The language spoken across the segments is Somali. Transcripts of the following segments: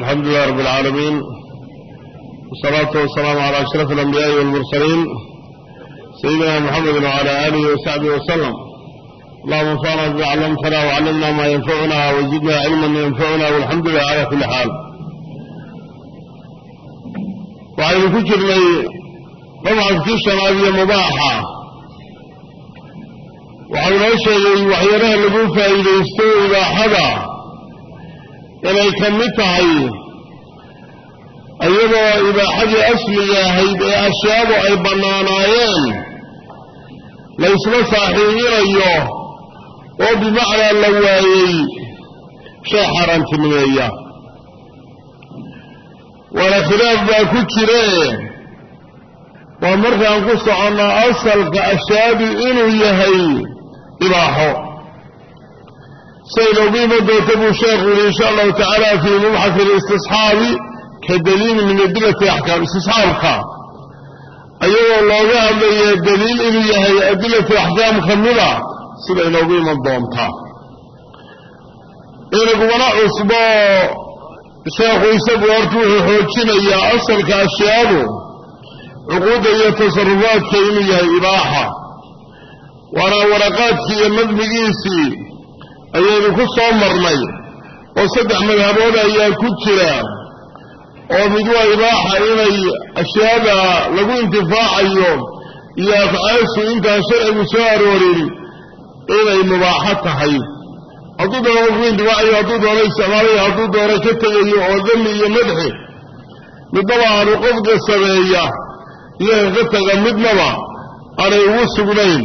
الحمد لله رب العالمين والصلاة والسلام على أشرف الأنبياء والمرسلين سيدنا محمد وعلى آله وصحبه وسلم اللهم انفعنا بما علمتنا وعلمنا ما ينفعنا وزدنا علما ينفعنا والحمد لله على كل حال وعلى كجر لي طبعا كيشنا هذه مباحة وعلى شيء وحيرها اللي فائدة يستوي إذا حدا inay ka mid tahay iyadoo ibaaxadii asliga ahayd ee ashyaadu ay bannaanaayeen laysla saaxiibinayo oo bimacnaa la waayey shay xaaraantinimeeya waana khilaaf baa ku jiree waa markaan ku soconno asalka ashyaadu inuu yahay ibaaxo saynoogiima doonta buu sheekhu yidhi insha allahu tacaala fii mubxafi listisxaabi ka daliili min adilati axkaam istisxaabka ayagoo looga hadlaya daliil inuu yahay adilati axkaam ka mida sida inoogu iman doontaa inagumana cusbo sheekhu isagu horta wuxuu xoojinayaa asalka ashyaadu cuquudda iyo tasarufaadka inuu yahay ibaaxa. Waana waraqaadkii iyo nadmigiisii ayaynu ku soo marnay oo saddex madhabood ayaa ku jira oo mid waa ibaaxa inay ashyaada lagu intifaacayo iyo afcaashu intaan sharcigu soo aroorin inay mubaaxo tahay. Hadduu doono lagu intifaacayo hadduu doono isticmaalayo hadduu doono ka tegayo oo dami iyo madxi midnaba aanu qofka sameeya iyo ka taga midnaba aanay ugu sugnayn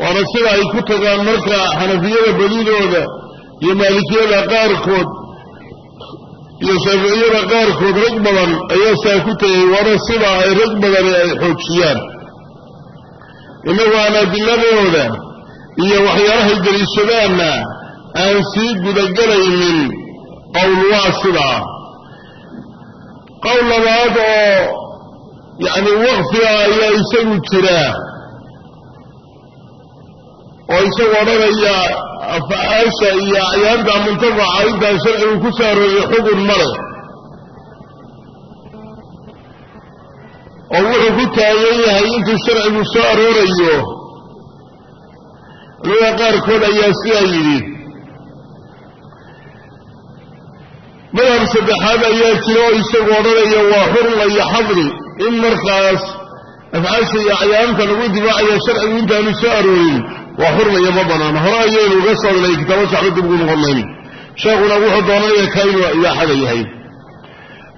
waana sida ay ku tagaan marka xanafiyada badidooda iyo maalikiyada qaarkood iyo shaaficiyada qaarkood rag badan ayaa saa ku tegay waana sida ay rag badani ay xoojiyaan. Innagu aan adiladooda iyo waxyaalahay deliishadaanna aan sii gudagelaynin qowl waa sidaa qowl labaad oo yacni waqfiga ayaa isagu jiraa oo isagu odhanaya afcaasha iyo acyaanta muntafaca intaan sharcigu ku soo arooriya xugun male oo wuxuu ku taagan yahay intuu sharcigu soo aroorayo culimada qaarkood ayaa sidaa yidhi madhab saddexaad ayaa jira oo isagu odhanaya waa xurma iyo xadri. In markaas afcaasha iyo acyaanta lagu intifaacaya sharcigu intaanu soo aroorin waa xurmaya ma banaano. Hore ayaynu uga soo ilay kitaabo dib ugu noqon sheekhuna wuxuu doonaya ka inuu ibaaxada yahay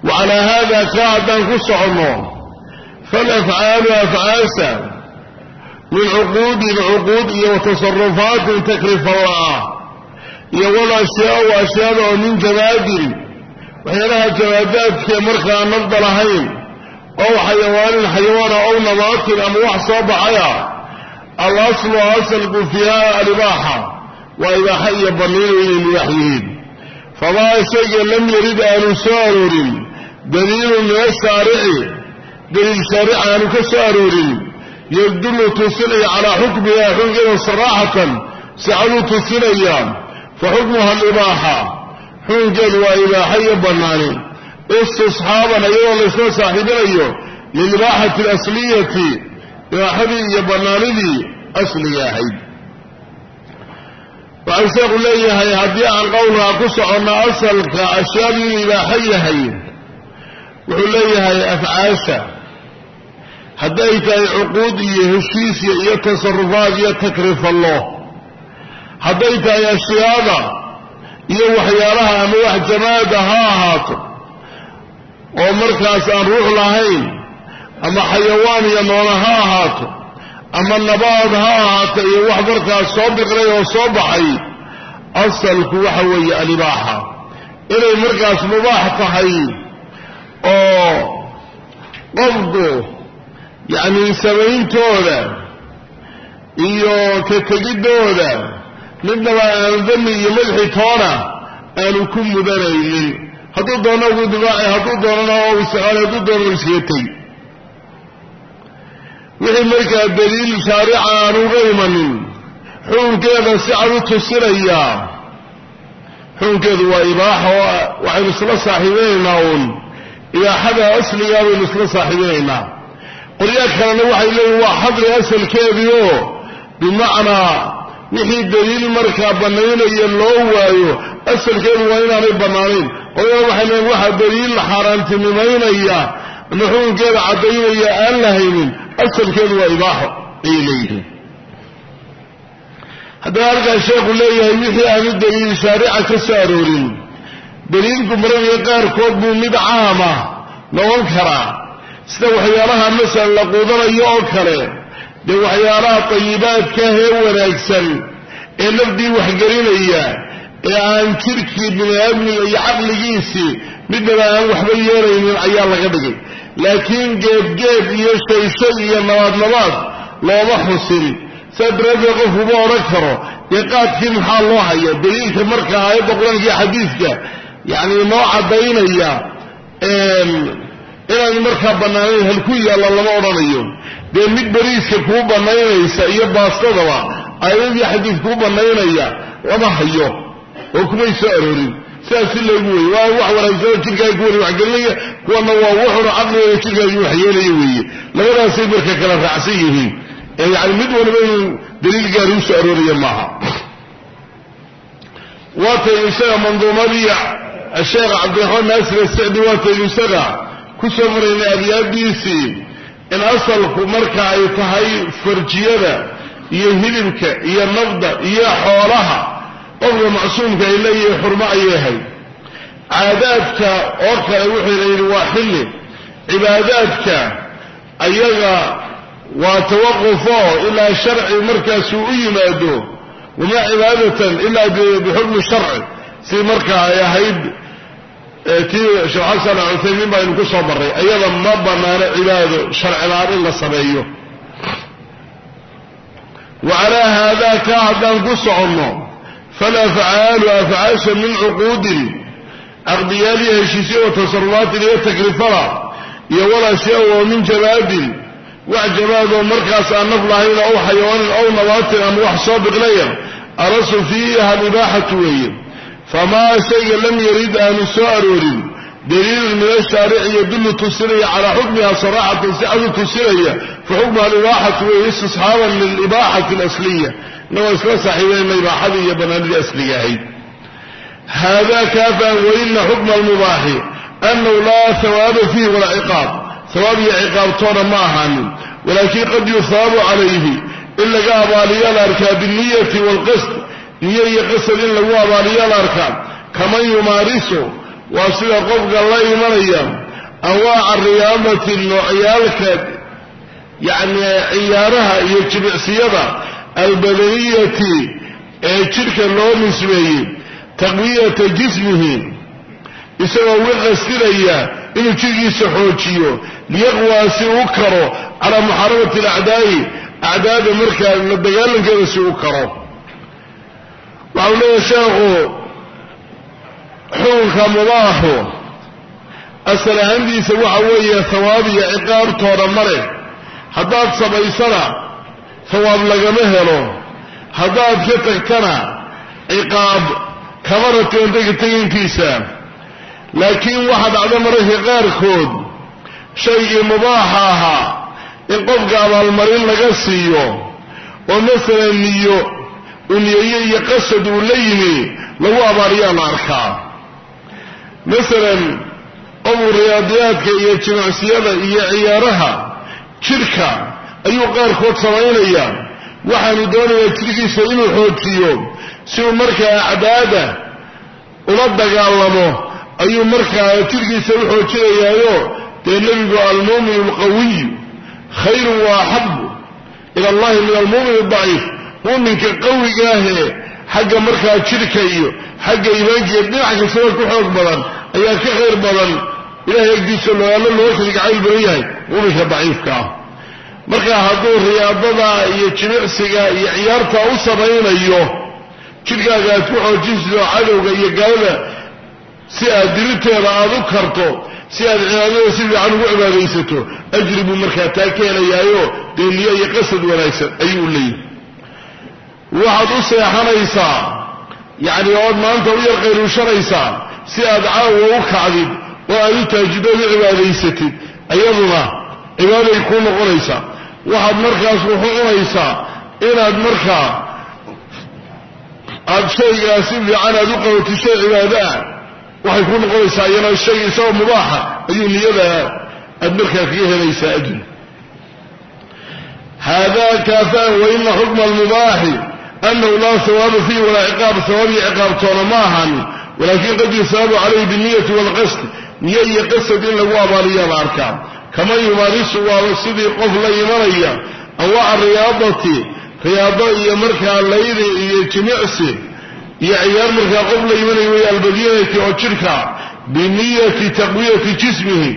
wa haada kaa haddaan ku soconno falafcaalu afcaasha min cuquudin cuquud iyo watasarufaatin takrifalla iyo wal ashyaau ashyaada oo min jamaadin waxyaalaha jamaadaadkee markaa nafda lahayn ow xayawaanin xayawaana ow nabaatin ama wax soo baxaya alaslu asalku fiiha alibaaxa waa ibaaxa iyo banniinu inay mubaax yihiin famaa shayga lam yarid aanu soo aroorin daliilun min ashaarici daliil shaaric aanu ka soo aroorin yadullu tusinaya calaa xukmiha xunkeeda saraaxatan sicaduu tusinaya fa xukmuha alibaaxa xukunkeedu waa ibaaxa iyo bannaani istisxaaban iyadoo laysla saaxiibinayo lilibaaxati alasliyati ibaaxadii iyo bannaanidii asliga ahayd. Waxau sheekhu leeyahay haddii aan qowlkaa ku soconno asalka ashyaadu inuu ibaaxo yahay. Wuxuu leeyahay afcaasha hadday tahay cuquud iyo heshiisya iyo tasarufaad iyo takrifallo hadday tahay ashyaada iyo waxyaalaha ama wax jamaada ha ahaato oo markaas aan ruux lahayn ama xayawaan iyo noona ha ahaato ama nabaad ha ahaato iyo wax markaas soo biqray oo soo baxay asalku waxa weeye alibaaxa. Inay markaas mubaax tahay oo qofku yacni samayntooda iyo ka tegiddooda midnaba aan dami iyo madxi toona aanu ku mudanaynin. Hadduu doono ugu difaacay hadduu doonana oo istiqaali hadduu doono iskaga wixii markaa daliil shaarica aan uga imanin xukunkeeda si cad u tusinayaa xukunkeedu waa ibaaxa oo waxaynu isla saaxiibinaynaa uun. Ibaaxada asligaa baynu isla saaxiibinaynaa qolyaa kalena waxay leeyihiin waa xadri asalkeedii oo bimacnaa wixii daliil markaa bannaynaya loo waayo asalkeedu waa inaanay bannaanayn qolyana waxay leeyiin waxaa daliil xaaraantinimaynaya ama xukunkeeda caddaynaya aan la haynin asalkeedu waa ibaaxo ayay leeyihiin. Haddaba halkaa sheekhu leeyahay wixii aanu daliil shaarica ka soo aroorin daliilku mararka qaarkood buu mid caama noqon karaa. Sida waxyaalaha masalan la quudanayo oo kale dee waxyaalaha tayibaadkaah ee wanaagsan ee nafdii waxgelinaya ee aan jirkii bini aadmiga iyo caqligiisii midnaba aan waxba yeelaynin ayaa laga dhigay laakiin geedgeed iyo shayshay iyo nabaadnabaad looma xusin. Saa daraaddeed qofkuma odhan karo dee qaadkii maxaa loo haya daliilka marka aayadda qur'aanka xadiidka yacni noo caddaynaya inaan markaa bannaanayn halku yaalla lama odhanayo. Dee mid beriiska kuu bannaynaysa iyo baastadaba aayadii xadiid kuu bannaynaya lama hayo oo kumay soo aroorin sidaas si loogu weye waa wax wanaagsanoo jirkaaga ku wani waxgelinaya kuwana waa wuxuna caqligooda jirkaagii waxyeelaya weeye. Labadaasay marka kala raacsan yihiin. Yani mid waliba inuu daliil gaari u soo arooraya maaha. Waataynu isaga manduumadii sheekh cabdiraxmaan naasir asicdi waataynu isaga ku soo maraynay abyaadiisii in asalku marka ay tahay farjiyada iyo hilibka iyo nafda iyo xoolaha qofka macsuumka ay leeyihi xurmo ayay ahayd. Caadaadka oo kale wuxuu layidhi waa xilli cibaadaadka ayaga waa tawaqufo ilaa sharci markaasuu u yimaado wamaa cibaadatan ilaa bixukmi sharci. Si marka ay ahayd tii sheekh xasan cuthaymiin baa aynu ku soo marray ayada ma banaano cibaado sharcilaan in la sameeyo. Wa calaa haadaa kaa haddaan ku soconno falafcaalu afcaasha min cuquudin caqdiyaaliya heshiisya wa tasarufaatin iyo takrifala iyo walashyaa oo min jabaadin wax jabaadoo markaas aan naf lahayn ow xayawaanin ow nabaatin ama wax soo biqlaya arasu fiiha alibaaxatu weeye famaa shayga lam yarid aanu soo aroorin daliilun min ashaarici yadullu tusinaya calaa xukmiha saraxatan si cadu tusinaya fa xukmuha alibaaxatu weeye istisxaaban lilibaaxati alasliya inagoo isla saaxiibayna ibaaxadii iyo banaanidii asliga ahayd. Haadaa kaafaan waina xukma almubaaxi annahu laa hawaaba fiihi walaa ciqaab. Hawaab iyo ciqaabtoona ma ahaanin. Walaakin qad yusaabu calayhi in laga abaaliyo la arkaa binniyati waalqasd niyo iyo qasad in lagu abaaliyo la arkaa. Kaman yumaarisu waa sida qofka la imanaya anwaaca riyaadati noocyaalka yacni ciyaaraha iyo jimicsiyada albadaniyati ee jidhka loo nisbeeyey taqwiyata jismihi isagoo uga inuu jidhkiisa xoojiyo liyaqwaa si u karo calaa muxaarabati alacdaa'i acdaada markaa la dagaalankeeda si u karo. Waxau leeyahay sheekhu xukunka mubaaxu asal ahaantiisa waxa weeye hawaab iyo ciqaabtooda male haddaad samaysana hawaab lagama helo. Haddaad ka tagtana ciqaab kama ratoontaga teginkiisa. Laakiin waxaa dhacda mararka qaarkood shaygii mubaaxa ahaa in qofka abaalmarin laga siiyo oo masalan niyo uu niyeeye iyo qasad uu la yimi lagu abaariyaa la arkaa. Masalan qofku riyaadiyaadka iyo jimicsiyada iyo ciyaaraha jidhka ayuu qaarkood samaynaya waxaanu doonayaa jidhkiisa inuu xoojiyo. Si uu markaa acdaada ula dagaalamo ayuu markaa jidhkiisa u xoojinayaayo. Dee nebigu almuumin alqawiy khayrun wa axabu ila allahi min almuumin adaciif muuminka qawigaahee xagga markaa jidhka iyo xagga iimaankiiyo dhinac kastaba ku xoog badan ayaa ka khayr badan. Ilahay agdiisa looalo loo kalgacayl badan yahay muuminka daciifka ah marka hadduu riyaadada iyo jimicsiga iyo ciyaarta u samaynayo jidhkaaga aad ku xoojinsido cadowga iyo gaalada si aad diriteeda aad u karto si aad cibaadada si fiican ugu cibaadaysato ajri buu markaa taa ka helayaayo iyo qasad wanaagsan ayuu leeyahy waxaad u seexanaysaa yacni ood maanta u yar qayluushanaysaa si aad caawa u kacdid oo aad u taajiddood u cibaadaysatid iyaduna cibaaday kuu noqonaysaa waxaad markaas wuxu cunaysaa inaad markaa aada shaygaa fiican aad u qabatid shay cibaado ah. Waxay ku noqonaysaa iyana shayga isagoo mubaaxa ayuu niyada aad markaa kaga helaysaa ajri hada kaafaan waina xukma almubaaxi anahu laa hawaaba fiihi walaa ciqaab. Hawaab iyo ciqaabtoona ma ahan walakin qad yusaabu calayhi binniyati waalqasd niyo iyo qasad in lagu abaaliyaa la arkaa kaman yumaarisu waaba sidii qof la imanaya anwaaca riyaadati riyaado iyo markaa laydi iyo jimicsi iyo ciyaar markaa qof la imanaya way albadinati oo jidhka biniyati taqwiyati jismihi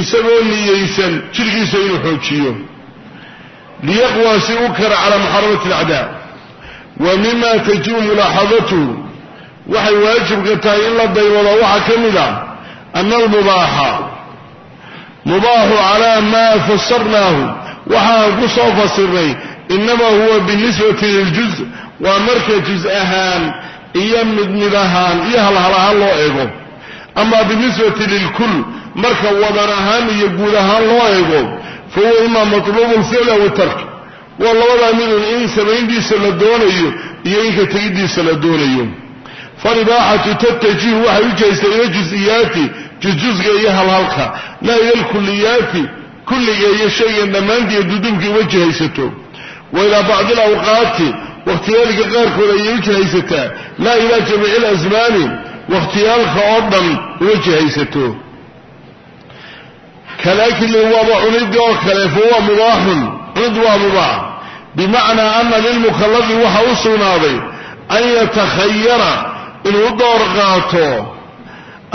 isagoo niyeysan jidhkiisa inuu xoojiyo. Liyaqwa si u kara calaa muxaramati alacdaa. Wa mima tajibu mulaaxadatuhu waxay waajibka tahay in la daymado waxaa ka mid a ana almubaaxa mubaaxu calaa maa fasarnaahu waxaan ku soo fasirnay inama huwa binisbati liljuz. Waa marka juz ahaan iyo mid mid ahaan iyo halhal ahaan loo eego. Ama binisbati lilkul marka wadan ahaan iyo guud ahaan loo eego fa huwa ima matluubu lficl aw tark. Waa labadaa midun in samayntiisa la doonayo iyo inka tegiddiisa la doonayo. Falibaaxatu tatajihu waxay u jeestay ila jusiyaati jusjusga iyo halhalka. Laa ila lkuliyaati kulliga iyo shaygan dhammaantiiyo dudubkii uma jihaysato wa ilaa bacdi alawqaati wakhtiyaalka qaarkood ayay u jihaysataa laa ilaa jamiici alasmaani wakhtiyaalka oo dhan uma jihaysato kalakli waaba cunidi oo kale fahuwa mubaaxun cunid waa mubaax bimacnaa ana lilmukalafi waxa u sugnaaday an yatakhayara inuu door qaato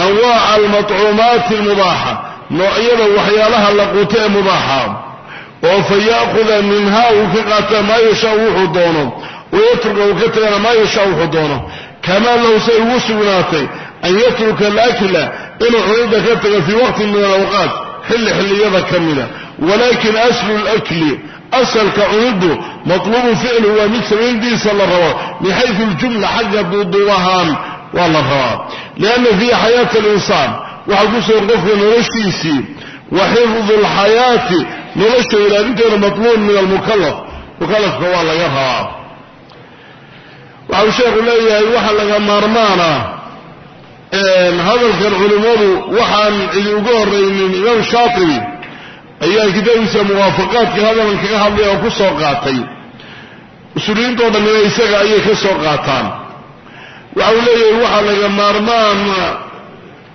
anwaaca almatcuumaati almubaaxa noocyada waxyaalaha la quuto ee mubaaxa oo fa minhaa uu ka qaata maa yashaau wuxuu doono wayatruka uu ka tagana maa yashaau wuxuu doono kamaa low say ugu sugnaatay an yatruka alakla inuu cunida ka tago fii waqtin min alawqaat xilli xilliyada ka mida walakin aslu lakli asalka cunidu matluubu ficlu waa mid samayntiisa la rabo min xaysu ljumla xagga duuduub waa la rabaa. Lianna fiihi xayaata alinsaan. Waxaa ku sugan qofka noloshiisii. Wa xifdu lxayaati nolosha ilaalinteeda matluubun min almukalaf mukalafka waa laga rabaa. Waxau sheekhu leeyahay waxa laga maarmaana hadalkan culimmadu waxaan cidi uga horraynin imaam shaatibi ayaa kitaabkiisa muwaafaqaadka hadalkan kaga hadlay oo ku soo qaatay. Usuuliyiintoo dhammina isaga ayay ka qaataan waxau leeyahay waxaa laga maarmaana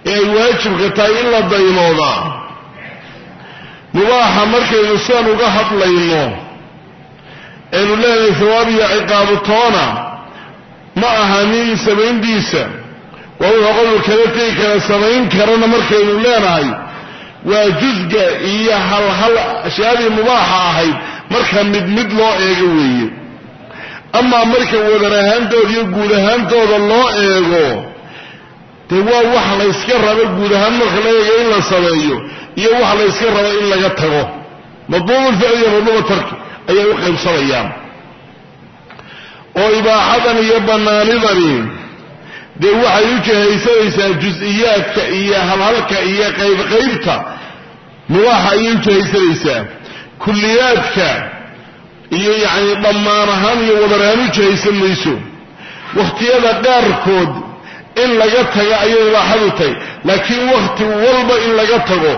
ee ay waajibka tahay in la daymoodaa mubaaxa markaynu sidan uga hadlayno aynu leenahay hawaab iyo ciqaabu toona ma aha nin samayntiisa waa wuxuu qofku kala tegi kara samayn karana markaynu leenahay waa jusga iyo halhal ashyaadii mubaaxa ahayd marka mid mid loo eego weeye amaa marka wadan ahaantooda iyo guud ahaantooda loo eego dee waa wax layska rabo guud ahaan marka la eego in la sameeyo iyo wax layska rabo in laga tago. Madluubulficl iyo madluuba tarki ayay u qaybsamayaan oo ibaaxadan iyo bannaanidani dee waxay u jihaysanaysaa jus-iyaadka iyo halhalka iyo qaybqaybta mubaaxa ayay u jihaysanaysaa kulliyaadka iyo yacni dhammaan ahaan iyo wadar ahaan u jihaysan mayso. Wakhtiyada qaarkood in laga taga ayay ibaaxadu tahay laakiin wakhti walba in laga tago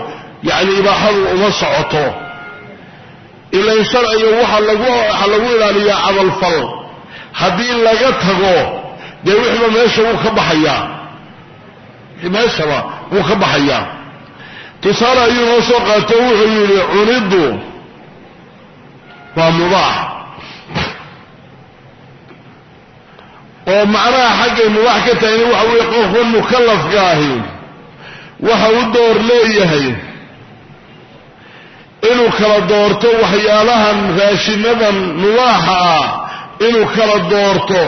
yacni ibaaxadu uma socoto. Ilan sharciga waxa lagu waxaa lagu ilaaliyaa camalfal haddii laga tago dee wixiiba meesha wuu ka baxayaa. Meeshaba wuu ka baxayaa. Tusaale ayuu noo soo qaato wuxuu yidhi cuniddu waa mubaax. Oo macnaha xaggay mubaax ka tahayna waxa weeye qofka mukallafka ahi waxa u door leeyahay. Inuu kala doorto waxyaalahan raashinadan mubaaxa ah. Inuu kala doorto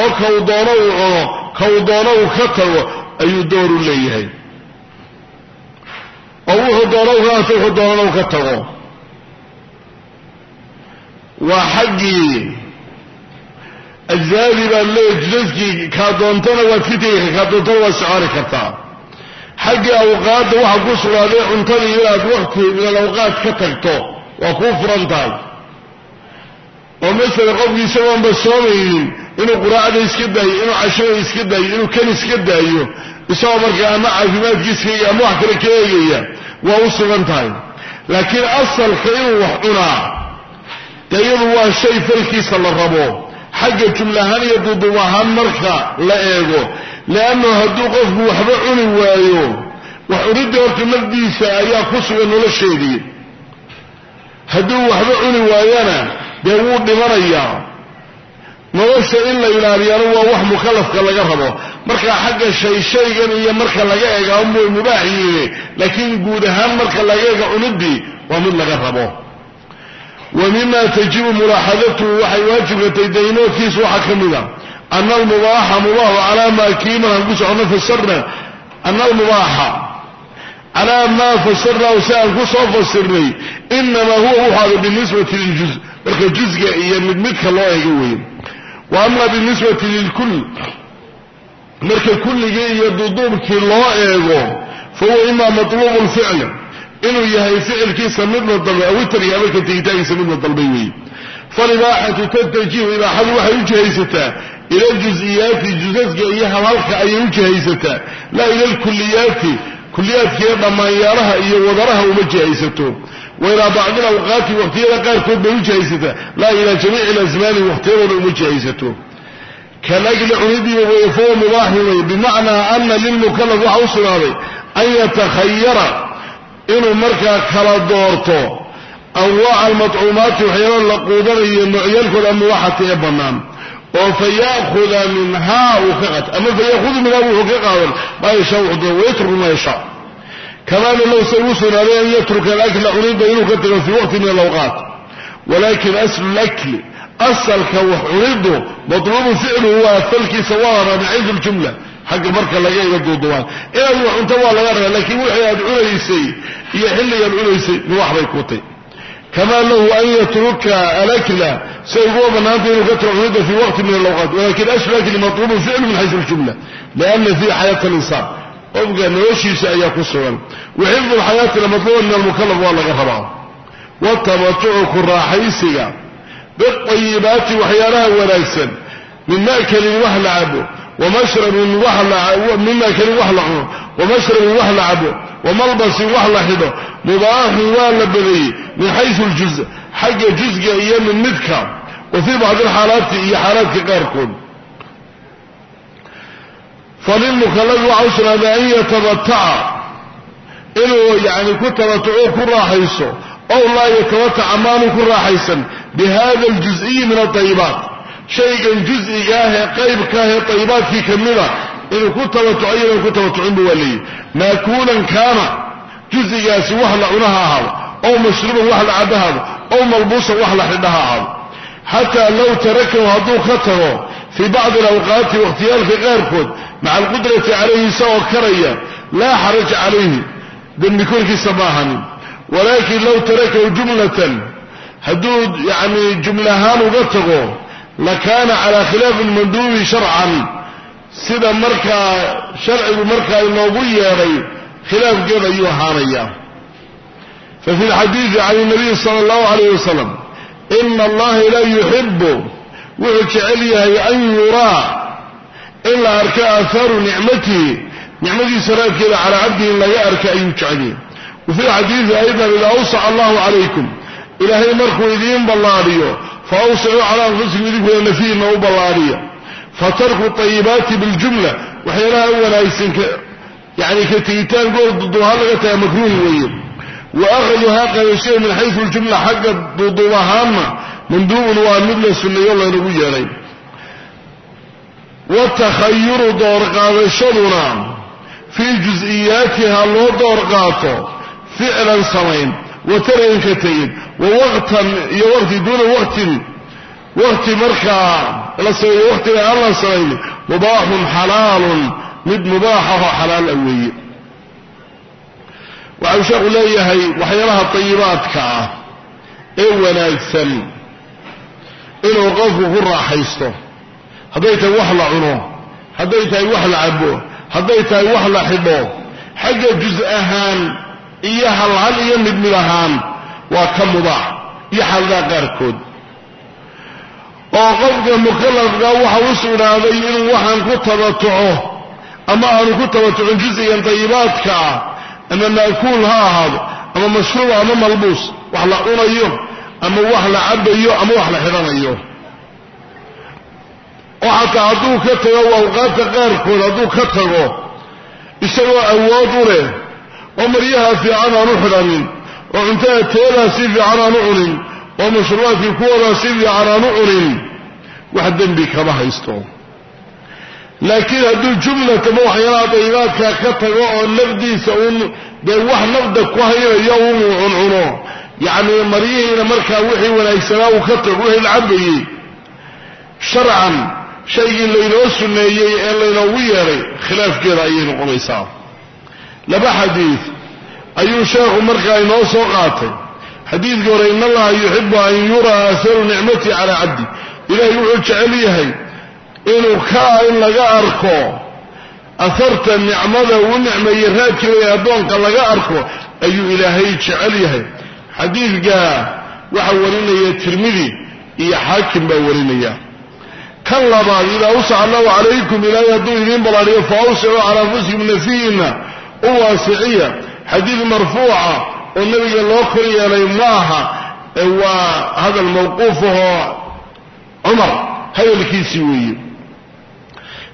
oo kau doono uu cuno kau doono uu ka tago ayuu door u leeyahay. Oo wuxuu doono u ka wuxuu doonana uu ka tago waa xaggii ajzaadii baa leeya jusaskii kaa doontana waad ka tegi kaa doontana waad soconi kartaa xagga awqaadda waxaa ku sugnaaday cuntadii inaad wakti min alawqaat ka tagto waa kuu furan tahay oo masala qofkii isagoonba soomaynin inuu quraacda iska daayo inuu cashada iska daayo inuu kan iska daayo isagoo markaa ama caafimaadkiiska ama wax kale ka eegaya waa u sugan tahay laakiin asalka inuu wax cunaa dee iyadu waa shay falkiisa la rabo. Xagga jumlahaan iyo duduub ahaan marka la eego. Leannu hadduu qofku waxba cuni waayo wax cunidii horta nafdiisa ayaa ku sugan nolosheedii hadduu waxba cuni waayana dee wuu dhimanayaa nolosha in la ilaaliyana waa wax mukalafka laga rabo. Marka xagga shay shaygan iyo marka laga eega unbay mubaax yihiin laakiin guud ahaan marka laga eega cunidii waa mid laga rabo wa mima tajibu mulaaxadatuhu waxay waajibkatay daynoodkiis waxaa ka mid a ana almubaaxa mubaaxu calaa maa kiiman aan ku socono fasarna ana almubaaxa calaa maa fasarnaahu si aan ku soo fasirnay inamaa huwa wuxaada binisbati liljuz marka juzga iyo mid midka loo eego weeye wa ama binisbati lilkull marka kulligii iyo duduubkii loo eego fa huwa imaa matluubu lficl inuu yahay ficilkiisa mid la dalbay aw itarki amarka tegitaankiisa mid la dalbay weeye falibaaxatu tatajihu ibaaxadu waxay u jihaysataa ila ljuziyaati jusaska iyo halhalka ayay u jihaysataa laa ila lkuliyaati kuliyaadkiiyo dhammaanyaalaha iyo wadaraha uma jihaysato wa ilaa bacdi alawqaati waqtiyada qaarkood bay u jihaysataa laa ilaa jamiici alasmaani waqtiyadooda uma jihaysato kalagli cunidiiba weeye fahuwa mubaaxin weye bimacnaa ana lilmukalaf waxa u sugnaaday an yatakhayara inuu markaa kala doorto anwaaca almadcuumaati waxyaala la quudanayo noocyaalkooda amubaaxata ee bannaan. oo fa minhaa uu ka qato ama fa minhaa wuxuu ka qaadan maa yashaa wuxuu doon wayatruku maa kamaana low ugu sugnaaday an yatruka alakla cunida inuu ka tago fii waqti min alawqaat. walakin aslu lakli asalka wax cunidu matluubu ficluhu waa falkiisa waa rabaa min ljumla xagga marka laga ega duuduwaan. Inaad wax cunto waa laga rabaa laakiin wixii aad cunaysay iyo xilligaad cunaysay mubax bay kutay kamaa lahu an yatruka alakla say uguwa banaantay inuu ka tago cunida fii waqti min alawqaat. Walakin aslu akli matluubu ficlu min xaysu ljumla liana fiihi xayaata alinsaan qofka noloshiisa ayaa ku sugan. Wa xifdu lxayaatina matluuban min almukalaf waa laga rabaa. Watamatucu ku raaxaysiga biayibaati waxyaalaha wanaagsan min makalin wax la cabo wamashrabin min makalin wax la cuno wamashrabin wax la cabo wamalbasin wax la xidho mubaaxun waa la badeeyey min xaysu ljuz xagga juzga iyo min midka wa bacdi alxaalaati iyo xaalaadka qaarkood falilmukalafi waxa u sugnaaday an yatabataca inuu yani ku tabatuco ku raaxayso ow laa yatabataca maanu ku raaxaysan bihada aljuziyi min aayibaat shaygan juziga ah ee qaybka ah ee ayibaadkii ka mida inuu ku tabatuco iyadan ku tabatucinba waa leeyihi maakuulan kaana juzigaasi wax la cunaha ahaado ow mashruuban wax la cabahaado ow malbuusan wax la xidhaha ahaado xataa low tarakahu hadduu ka tago fii bacdi alawqaati waqhtiyaalka qaarkood maca alqudrati calayhi isagoo karaya laa xaraja calayhi dembi korkiisa ma ahanin. Walaakin low tarakahu jumlatan hadduu yani jumlahaan uga tago lakaana calaa khilaafi lmanduubi sharcan. Sida markaa sharcigu markaa inoogu yeedhay khilaafkeed ayuu ahaanaya fafi lxadiidi can nabiyi sala allahu alayh wasalam ina allaha laa yuxibu wuxuu jecel yahay an yuraa in la arko aahaaru nicmatihi nicmadiisa raadkeeda calaa cabdihi in laga arka ayuu jecelyay wa fi lxadiidi aydan idaa awsaca allahu calaykum ilaahay markuu idiin ballaadhiyo fa awsicuu calaa anfusikum idinkuna nafiina u ballaadhiya fatarku ayibaati biljumla waxyaalaha wanaagsan yani ka tegitaankooda duduuhaan laga taga makruuh weeye wa ahaduhaa qaadashada min xaysu ljumla xagga duduub ahaanna manduubun waa mid la sunneeyo laynagu yeedhay watakhayuru doorqaadashaduna fii jusiyaatiha loo doorqaato ficlan samayn wa targan ka tegin wa waqtan iyo waqti duuna waqtin. Waqti markaa la sameeyo waqtiga aan la samayn mubaaxun xalaalun. Mid mubaaxaho xalaal ah weeye. Waxau sheekhu leeyahay waxyaalaha tayibaadka ah ee wanaagsan inuu qofku ku raaxaysto. Hadday tahay wax la cuno hadday tahay wax la cabo hadday tahay wax la xidho xagga juz ahaan iyo halhal iyo mid mid ahaan waa ka mubaax iyo xaaladaha qaarkood. Oo qofka mukallafka waxa u sugnaaday inuu waxaan ku tabatuco ama aanu ku tabatucin jusigan tayibaadka ah ama ma'kuul ha ahaado ama mashruuc ama malbuus wax la cunayo ama wax la cabayo ama wax la xidhanayo. Oo xataa hadduu ka tago awqaadta qaarkood hadduu ka tago isagoo awood u leh oo maryaha fiican aan u xidhanin oo cuntada teedaa si fiican aan u cunin oo mashruucaadkii kuwoodaa si fiican aan cunin wax dembi kama haysto. Laakiin hadduu jumlatama waxyaalaha dayibaadkaa ka tago oo nafdiisa uun dee wax nafda ku haynayo unuu cuncuno yacni maryihiina markaa wixii wanaagsanaa uu ka tago wixii la cabayey sharcan shaygii laynoo sunneeyey ee laynoogu yeedhay khilaafkeeda ayay noqonaysaa. Laba xadiid ayuu sheekhu markaa inoo soo qaatay. Xadiidkii hore in allaha yuxibu an yuraa aharu nicmati calaa cabdi. Ilaahay wuxuu jecel yahay inuu kaa in laga arko aharta nicmada uu nicmeeye raadkeeda addoonka laga arko ayuu ilaahay jecel yahay. Xadiidka waxaa warinaya tirmidi iyo xaakim baa warinaya. Kan labaad idaa usaca allahu calaykum ilaahay hadduu idiin balaadhiyo fa awsicuu calaa anfusikum nafiina. U waasiciya xadiid marfuuca oo nebiga loo kor yeelay maaha waa hadal mawquufahoo cumar hadalkiisii weeye.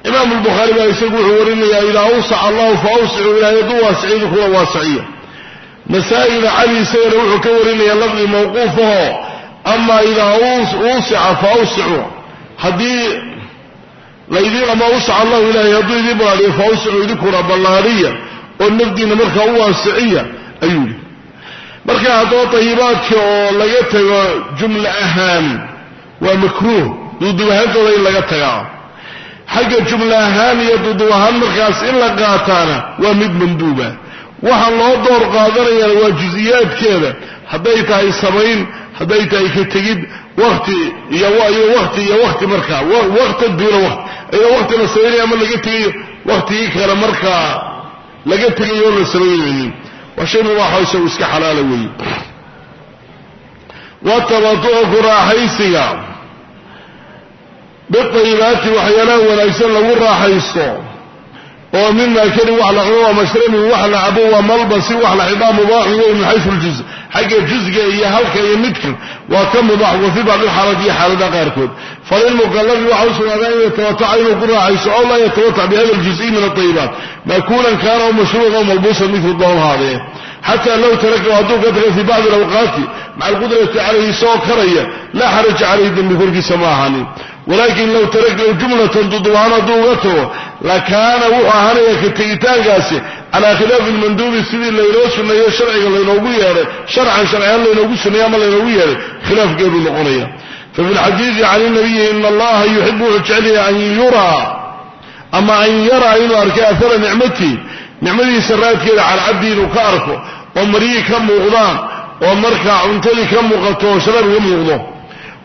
Imaamu lbukhaari baa isagu wuxuu warinayaa idaa awsaca allahu fa awsicuu ilaahay hadduu idinkuna waasiciya nasaa-ina cali isagana wuxuu ka warinaya lafdi mawquufahoo ama idaa uusica fa awsicuu haddii laydiin ama usaca allahu ilaahay hadduu idiin ballaadhiyo fa awsicuu idinkuna ballaadhiya oo nafdiina markaa u waasiciya ayuu yidhi. Marka haddaba tayibaadka oo laga tago jumla ahaan waa makruuh duudub ahaantooda in laga tagaa xagga jumla ahaan iyo duudub ahaan markaas in la qaataana waa mid manduuba. Waxa loo door qaadanayana waa jusiyaadkeeda hadday tahay samayn hadday tahay ka tegid wakti iyo wakti iyo wakti markaa wakta duuna waqti iyadoo wakti la samaynaya ama laga tegayo waktigii kale markaa laga tegayo oo la samaynaynin waa shay mubaaxo isagu iska xalaala weeye. Watabatu'u ku raaxaysiga biayibaati waxyaalaha wanaagsan lagu raaxaysto oo mima keli wax la cuno waa mashrabin wax la cabo waa malbasi wax la xidhaa mubaaxu wey min xaysu ljuz xagga juzga iyo halka iyo midka waa ka mubaax wa fii bacdi alxaalati iyo xaaladaha qaarkood. Falilmukalafi waxa u sugnaadaa in yatabataca inuu ku raaxaysto ow laa yatabatac bihada ljuز'i min alayibaat maakuulan kaana o mashruucan o malbuusan milu doon haadee. Xataa low taraka hadduu ka tago fii bacdi alawqaati maca alqudrati calayhi isagoo karaya laa xaraja calayhi dembi korkiisa ma ahanin walakin low tarakahu jumlatan dudubahaan hadduu uga tago lakaana wuxuu ahaanaya ka tegitaankaasi calaa khilaafi lmanduubi sidii laynoo suneeyo sharciga laynoogu yeedhay sharcan sharciyan laynoogu suneeye ama laynoogu yeedhay khilaafkeeduu noqonaya. Fafi lxadiidi can inabiyi ina allaha yuxibu wuxuu jecelaya an yuraa ama an yaraa inuu arkay ahara nicmatii nicmadiisa raadkeeda cala cabdi inuu ka arko oo maryihii ka muuqdaan oo markaa cuntadii ka muuqato oo sharab ka muuqdo.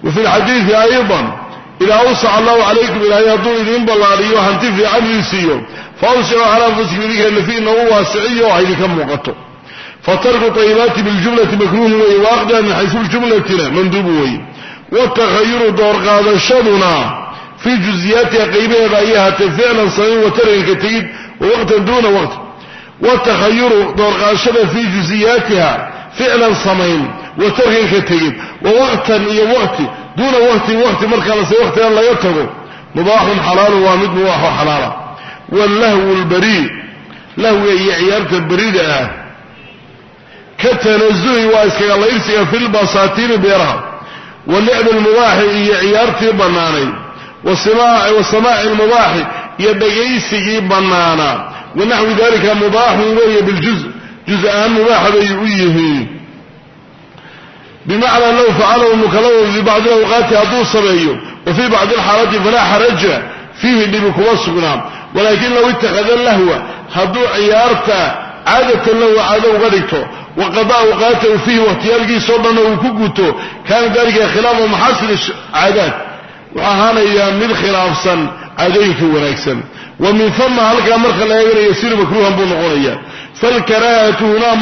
Wa fi lxadiidi aydan idaa awsaca allahu calaykum ilaahay hadduu idiin ballaadhiyo hanti fiican idin siiyo. Fa calaa anfusikum idinka nafiina waasiciyo oo haydinka muuqato. Fatarku tayibaati biljumlati makruuhu weeye waaqdaa min xaysu ljumlatina manduubu weeye. Watakhayuru doorqaadashaduna fii juziyaatiha qaybaheeda ayay ahaatee ficlan samayn wataranka tegid wa waqtan duuna waqti. Watakhayuru doorqaadashada fii juziyaatiha ficlan samayn wa tarkanka tegid. Wa waqtan iyo waqti duuna waqti waqti markaa lase waqtiga laga tago mubaaxun xalaalun waa mid mubaaxo xalaala. Wallahwu lbarii lahwiga iyo ciyaarta berida ah. Ka tanazuhi waa iskaga layrsiga fi lbasaatiini beeraha. Wa licbi lmubaaxi iyo ciyaartii bannaanayd. Wa samaaci lmubaaxi iyo dhagaysigii bannaanaa. Wa naxwi dalika mubaaxun weeye biljuz juz ahaan mubaaxa bay u yihiin bimacnaa low facalahu mukalafu fii bacdi awqaati hadduu sameeyo wa fii bacdi alxaalati falaa xaraja fiihi dhibi kuma sugnaa walaakin low ittakhada lahwa hadduu ciyaarta caadatan lahu caado uga dhigto wa qada awqaatahu fiihi wakhtiyaalkiisao dhanna uu ku guto kaana dalika khilaafa maxaasin caadaad wuxuu ahaanayaa mid khilaafsan caadooyinkii wanaagsan wa min fama halkaa marka la eeganayo yasiru makruuhan noqonaya falkaraahatu hunaa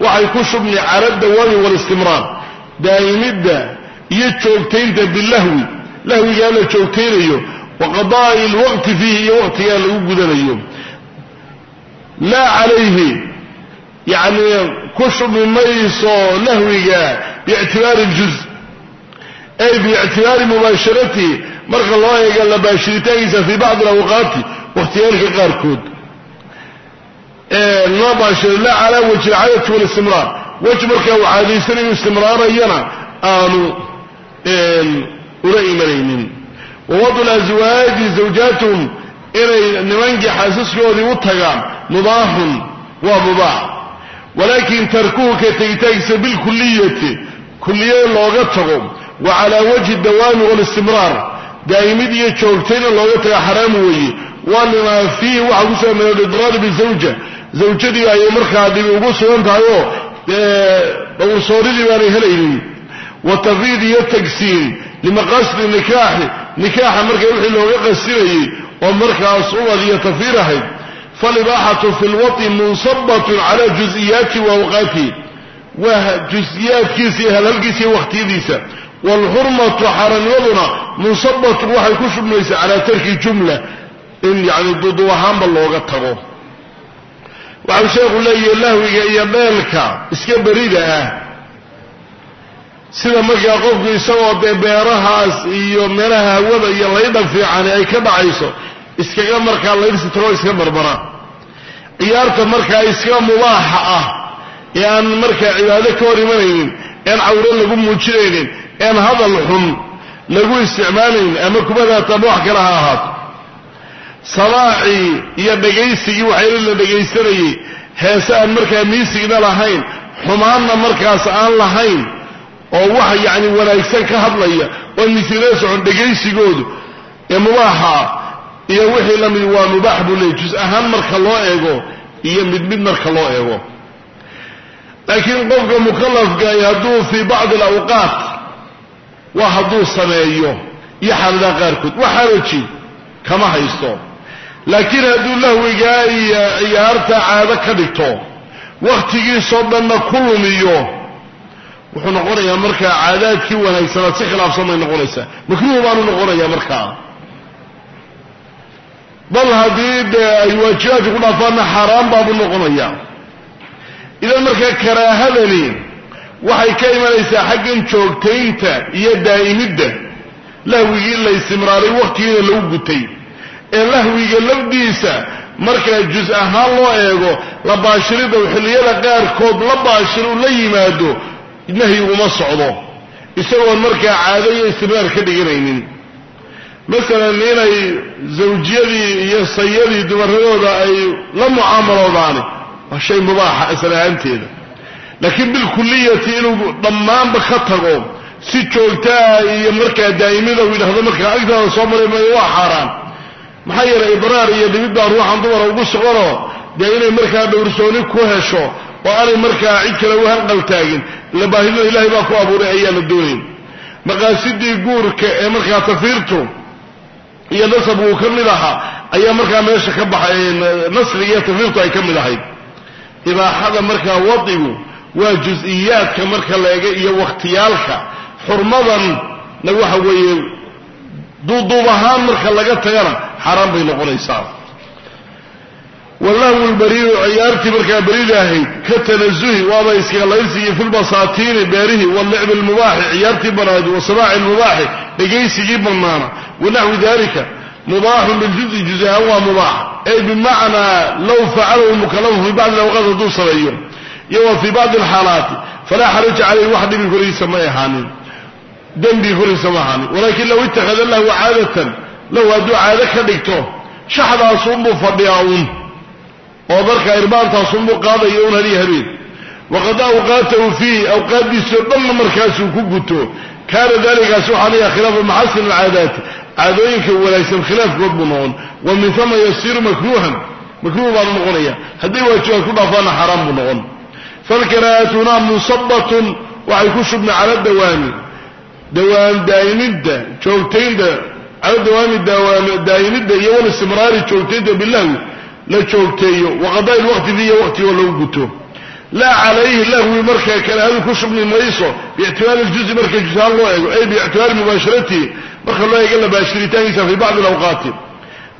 waxay ku shubni cala dawaami walistimraar daa'imidda iyo joogtaynta bilahwi lahwigaa la joogtaynayo wa qadaa'i lwaqti fiihi iyo waqtigaa lagu gudanayo. Laa calayhi yacni ku shubmi mayso lahwiga biictibaari ljuz ay biictibaari mubaasharatihi marka loo eega la baashiritaankiisa fii bacdi alawqaati wakhtiyaalka qaarkood laa calaa wajhi alcaadati walistimraar wej markaa uu caadaysan inuu istimraarayana aanu ula imanaynin. Wawadu laswaaji zawjaatuhum inay nimankii xaasaskoodii u tagaan mubaaxun waa mubaax walaakin tarkuhu ka tegitaankiisa bilkuliyati kuliyada looga tago wa calaa wajhi dawaami walistimraar. Daa'imid iyo joogtayna looga taga xaraam weeye. Waa limaa fiihi waxaa ku sugan min alidraari bizawja zawjadii ayay markaa dhibi ugu sugan tahay oo dhowrsooridii baanay helaynin. Wa tafriid iyo tagsiin limaqaasidi nikaaxi nikaaxa marka wixii looga qastinayey oo markaas ubad iyo tafiir ahayd. Falibaaxatu fi lwati munsabatun cala juziyaati wa awqaatihi waa jusiyaadkiisa iyo halhalkiisa iyo wakhtiyadiisa waalxurmatu xaaranimaduna munsabatun waxay ku shubmaysaa calaa tarki jumla in yani duduub ahaanba looga tago waxau sheekhu leeyahi lahwiga iyo dheelka iska berida ah. Sida markaa qofku isagoo dee beerahaas iyo meelaha hawada iyo laydha fiicani ay ka dhacayso iskaga markaa laydhsi tagoo iska barbara. Ciyaarta markaa iska mubaaxa ah ee aan markaa cibaado ka hor imanaynin ean cawro lagu muujinaynin ean hadal xun lagu isticmaalaynin ama kubadaatama wax kale ha ahaato samaacii iyo dhegaysigii waxayla la dhegaysanayey. Heese aan markaa miisigna lahayn xumaanna markaas aan lahayn oo wax yacni wanaagsan ka hadlaya oo misigna socon dhegaysigoodu ee mubaaxa iyo wixii la mid waa mubaax buu leeyay jus ahaan marka loo eego iyo mid mid marka loo eego. Laakiin qofka mukalafkaay hadduu fii bacdi alawqaat waa hadduu sameeyo iyo xaaladaha qaarkood wax xaraji kama haysto laakiin hadduu lahwigaa iyo ciyaarta caado ka dhigto wakhtigiisoo dhanna ku lumiyo wuxuu noqonayaa markaa caadaadkii wanaagsanaad si khilaafsan bay noqonaysaa. Makruuh baanu noqonayaa markaa bal haddii dee ay waajibaadka ku dhaafaanna xaaraan baabuu noqonayaa idan markaa karaahadani waxay ka imanaysaa xaggan joogtaynta iyo daa'imidda lahwigii la istimraaray wakhtigiina lagu gutay ee lahwiga lafdiisa markaa jus ahaan loo eego la baashirida xilliyada qaarkood la baashir u la yimaado nahyi uma socdo. Isagoon markaa caado iyo istimraar ka dhiganaynin. Masalan inay zawjiyadii iyo sayadii dumaradooda ay la mucaamaloodaani waa shay mubaaxa asal ahaanteeda. Laakiin bilkuliyati inuu dhammaanba ka tago si joogtaa iyo markaa daa'imida uu yidhahdo markaa agtaada soo maray maayo waa xaaraan maxaa yeelay ibraar iyo dhibid baa ruuxan dumara ugu soconoo dee inay markaa dhowrsooni ku hesho oo aanay markaa cid kale u hanqaltaagin ila baahidada ilaahay baa ku abuuray ayaan la doonayn. Maqaasidii guurka ee markaa tafiirtu iyo nasabku ka mid ahaa ayaa markaa meesha ka baxay nasriga iyo tafiirtu ay ka mid ahayd. Ibaaxada markaa wadigu waa jus-iyaadka marka la ega iyo wakhtiyaalka xurmadanna waxa weeye duuduub ahaan marka laga tagana xaaraan bay noqonaysaa. Walahwu lbariiru ciyaartii markaa berida ahayd ka tanazuhi waaba iskaga layrsigii fi lbasaatiini beerihi walicbi lmubaaxi ciyaartii banaadi wa samaaci lmubaaxi dhegaysigii banaana wanaxwi dalika mubaaxun biljuzi juz ahaan waa mubaax. Ay bimacnaa low facalahu mukalafu fi bacdi awqaat hadduu sameeyo iyo wa fii bacdi alxaalaati falaa xaraja caleyhi wax dhibi koriisa may ahaanin. Dembi koriisa ma ahaanin. Walakin low ittakhada lahu caadatan lahu hadduu caado ka dhigto shaxdaasunbuu fadhiyaa uun. Oo markaa irbaantaasunbuu qaadaya un hadiy habeen waqad awqaatahu fiihi awqaaddiisao dhanna markaasuu ku guto. Kaana dalikaasi waxaanaya khilaafa maxasin alcaadaati caadooyinka wanaagsan khilaafkood buu noqon. Wa min hama yasiiru makruuhan. Makruuh baanu noqonaya hadday waajibaad ku dhaafaana xaaraan buu noqon. Falkaraahatu hunaa munsabatun waxay ku shubna cala dawaami dawaan daa'imidda joogtaynta cala dawaami daa'imidda iyo walistimraari joogtaynta bilahwi la joogteeyo waqadaa ilwaqti fiiyo waqtigoo lagu guto. Laa calayhi lahwi markaa karaahadu ku shubmi mayso biictibaari ljuzi marka jusahaan loo eego ay biictibaari mubaasharatihi marka loo eego la baashiritaankiisa fi bacdi alawqaati.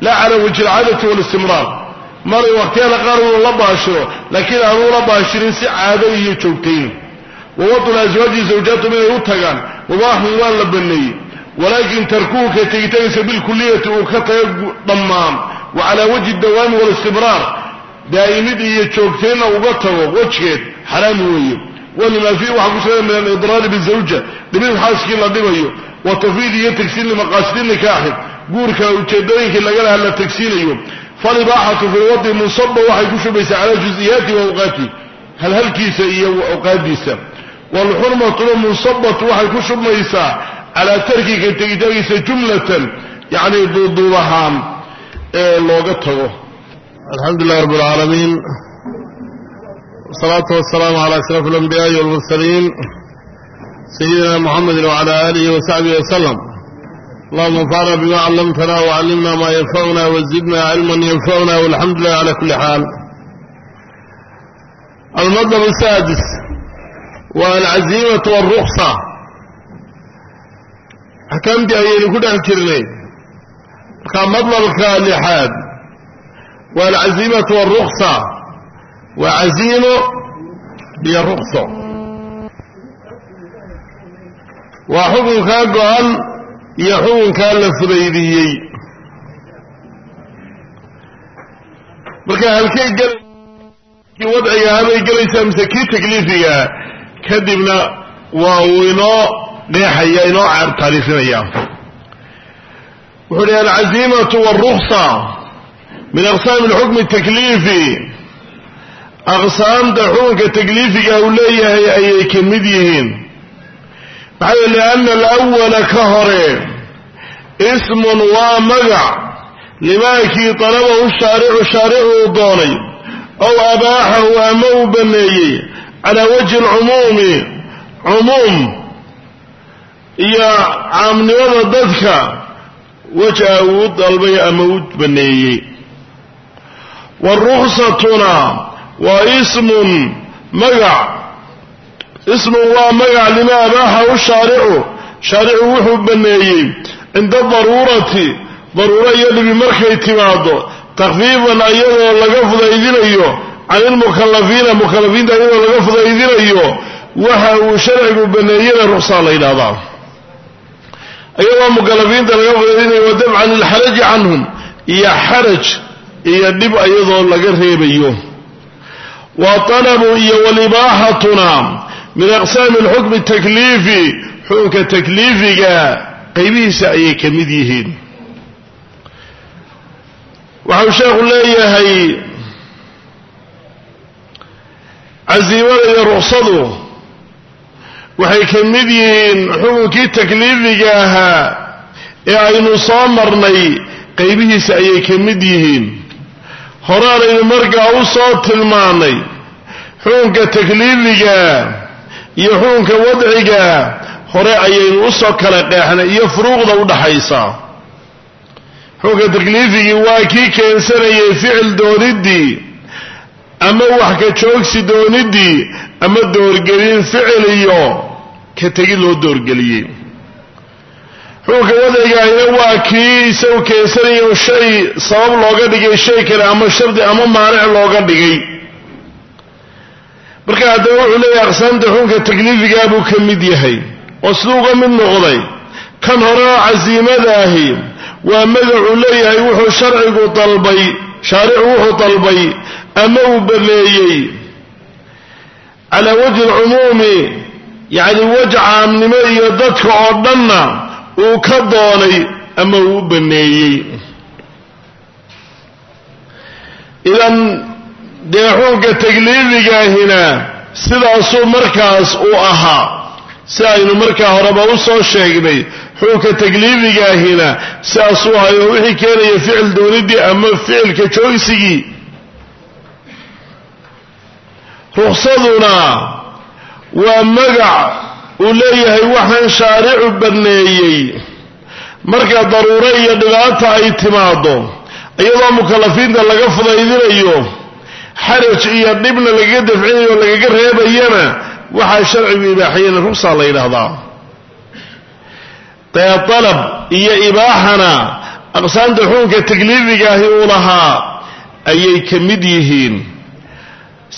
Laa cala wajhi alcaadati walistimraar maray waqtiyada qaar inuu la baashiro laakiin aanuu la baashirin si caado iyo joogtayn wawadul aswaaji zawjaatum inay u tagaan mubaaxun waa la baneeyey walaakin tarkuhu ka tegitaankiisa bilkuliyati uu ka taga dhammaan wa calaa wajhi dawaami walistimraar daa'imid iyo joogtaynna uga tago wejgeed xaraam weeye walimaa fiihi waxaa ku sugan min alidraari bizawja dhibid xaaskii la dhibayo. Wa tafriid iyo tegsiin limaqaasidi nikaaxi. Guurka ujeedooyinkii laga laha la tegsiinayo falibaaxatu fi lwadi munsaba waxay ku shubaysaa calaa juziyaati wa awqaati. Halhalkiisa iyo awqaadiisa waalxurmatuna munsabatu waxay ku shubmaysaa calaa tarkiga tegitaankiisa jumlatan yacni duuduub ahaan ee looga tago. Alxamdu lilahi rabb alcaalamiin wasalaatu wasalaamu calaa ashraf alambiyaai walmursaliin sayidina muxamedi wacala aalihi wasaxbihi wasalam allahuma anfacna bima callamtana wacallimna maa yanfacuna wazidna cilman yanfacuna walxamdu lilah cala kulli xaal almadlab asaadis waa alcaziimatu wاlruksa axkaamtii ayaynu ku dhex jirnay. Markaa madlabka lixaad waa alcaziimatu wاlruksa waa caziimo iyo rukso waa xukunkaa go-an iyo xukunkaa la fudaydiyey. Marka halkay gel kii wadciga habay gelaysaa mise kii takliifiga kadibna waa uu inoo dheexaya inoo taariifinaya wuxuu uhi alcaziimatu wاlruksa min aqsaami alxukmi اtakliifi aqsaamta xukunka takliifiga uu leeyahay ayay ka mid yihiin. Maxaa yeele lianna alawala ka hore ismun waa magac limaakii talabahu shaaricu shaaricu uu doonay ow abaaxahu ama uu baneeyey calaa wajhi alcumuumi. Cumuum iyo caamnimada dadka wajha uu dalbay ama u baneeyey. Waruksatuna waa ismun magac. Ismun waa magac lima abaaxahu shaaricu shaaricu wuxuu baneeyey cinda daruurati. Daruuro iyo dhibi markay timaado takfiifan iyadoo laga fudaydinayo. Can ilmukalafiina mukalafiinta iyadoo laga fudaydinayo. Waxa uu sharcigu baneeyena ruksaa la yidhahdaa iyadoo mukalafiinta laga fudaydinayo wa dafcan ilxaraji canhum. Iyo xaraj iyo dhib iyadoo laga reebayo. Wa talabu iyo walibaaxatuna min aqsaami alxukmi takliifi. Xukunka takliifiga qaybihiisa ayay ka mid yihiin. Waxau sheekhu leeyahay casiimada iyo ruksadu waxay ka mid yihiin xukunkii takliifiga ahaa ee aynu soo marnay qaybihiisa ayay ka mid yihiin. Horeanaynu markaa u soo tilmaanay xukunka takliifiga iyo xukunka wadciga hore ayaynu u soo kala qeexnay iyo furuuqda u dhaxaysa. Xukunka takliifigii waa kii keensanayay ficil dooniddii ama wax ka joogsi dooniddii ama doorgelin ficil iyo ka tegid loo doorgeliyey. Xukunka wadcigaahina waa kii isagu keensanayo shay sabab looga dhigay shay kale ama shardi ama maanic looga dhigay. Marka haddaba wuxuu leeyahay aqsaamta xukunka takliifigaa buu ka mid yahay oo siduu uga mid noqday. Kan hore oo casiimadaahi waa magacuu leeyahay wuxuu sharcigu dalbay shaaricu wuxuu dalbay ama uu baneeyey. Calaa wajhi alcumuumi yacni wej caamnimo iyo dadka oo dhanna uu ka doonay ama uu u baneeyey. Idan dee xukunka takliifigaahina sidaasuu markaas uu ahaa. Si aynu markaa horeba u soo sheegnay xukunka takliifigaahina sidaasuu ahay oo wixii keenaya ficil doonidii ama ficilka joogsigii ruksaduna waa magac uu leeyahay waxaan shaaricu banneeyey marka daruuro iyo dhibaata ay timaaddo iyadoo mukalafiinta laga fudaydinayo xaraj iyo dhibna lagaga dafcinayo o lagaga reebayana waxaa sharcigu ibaaxiyena rugsaa la yidhaahdaa. Dee dalab iyo ibaaxana aqsaamta xukunka takliifiga ahi uu lahaa ayay ka mid yihiin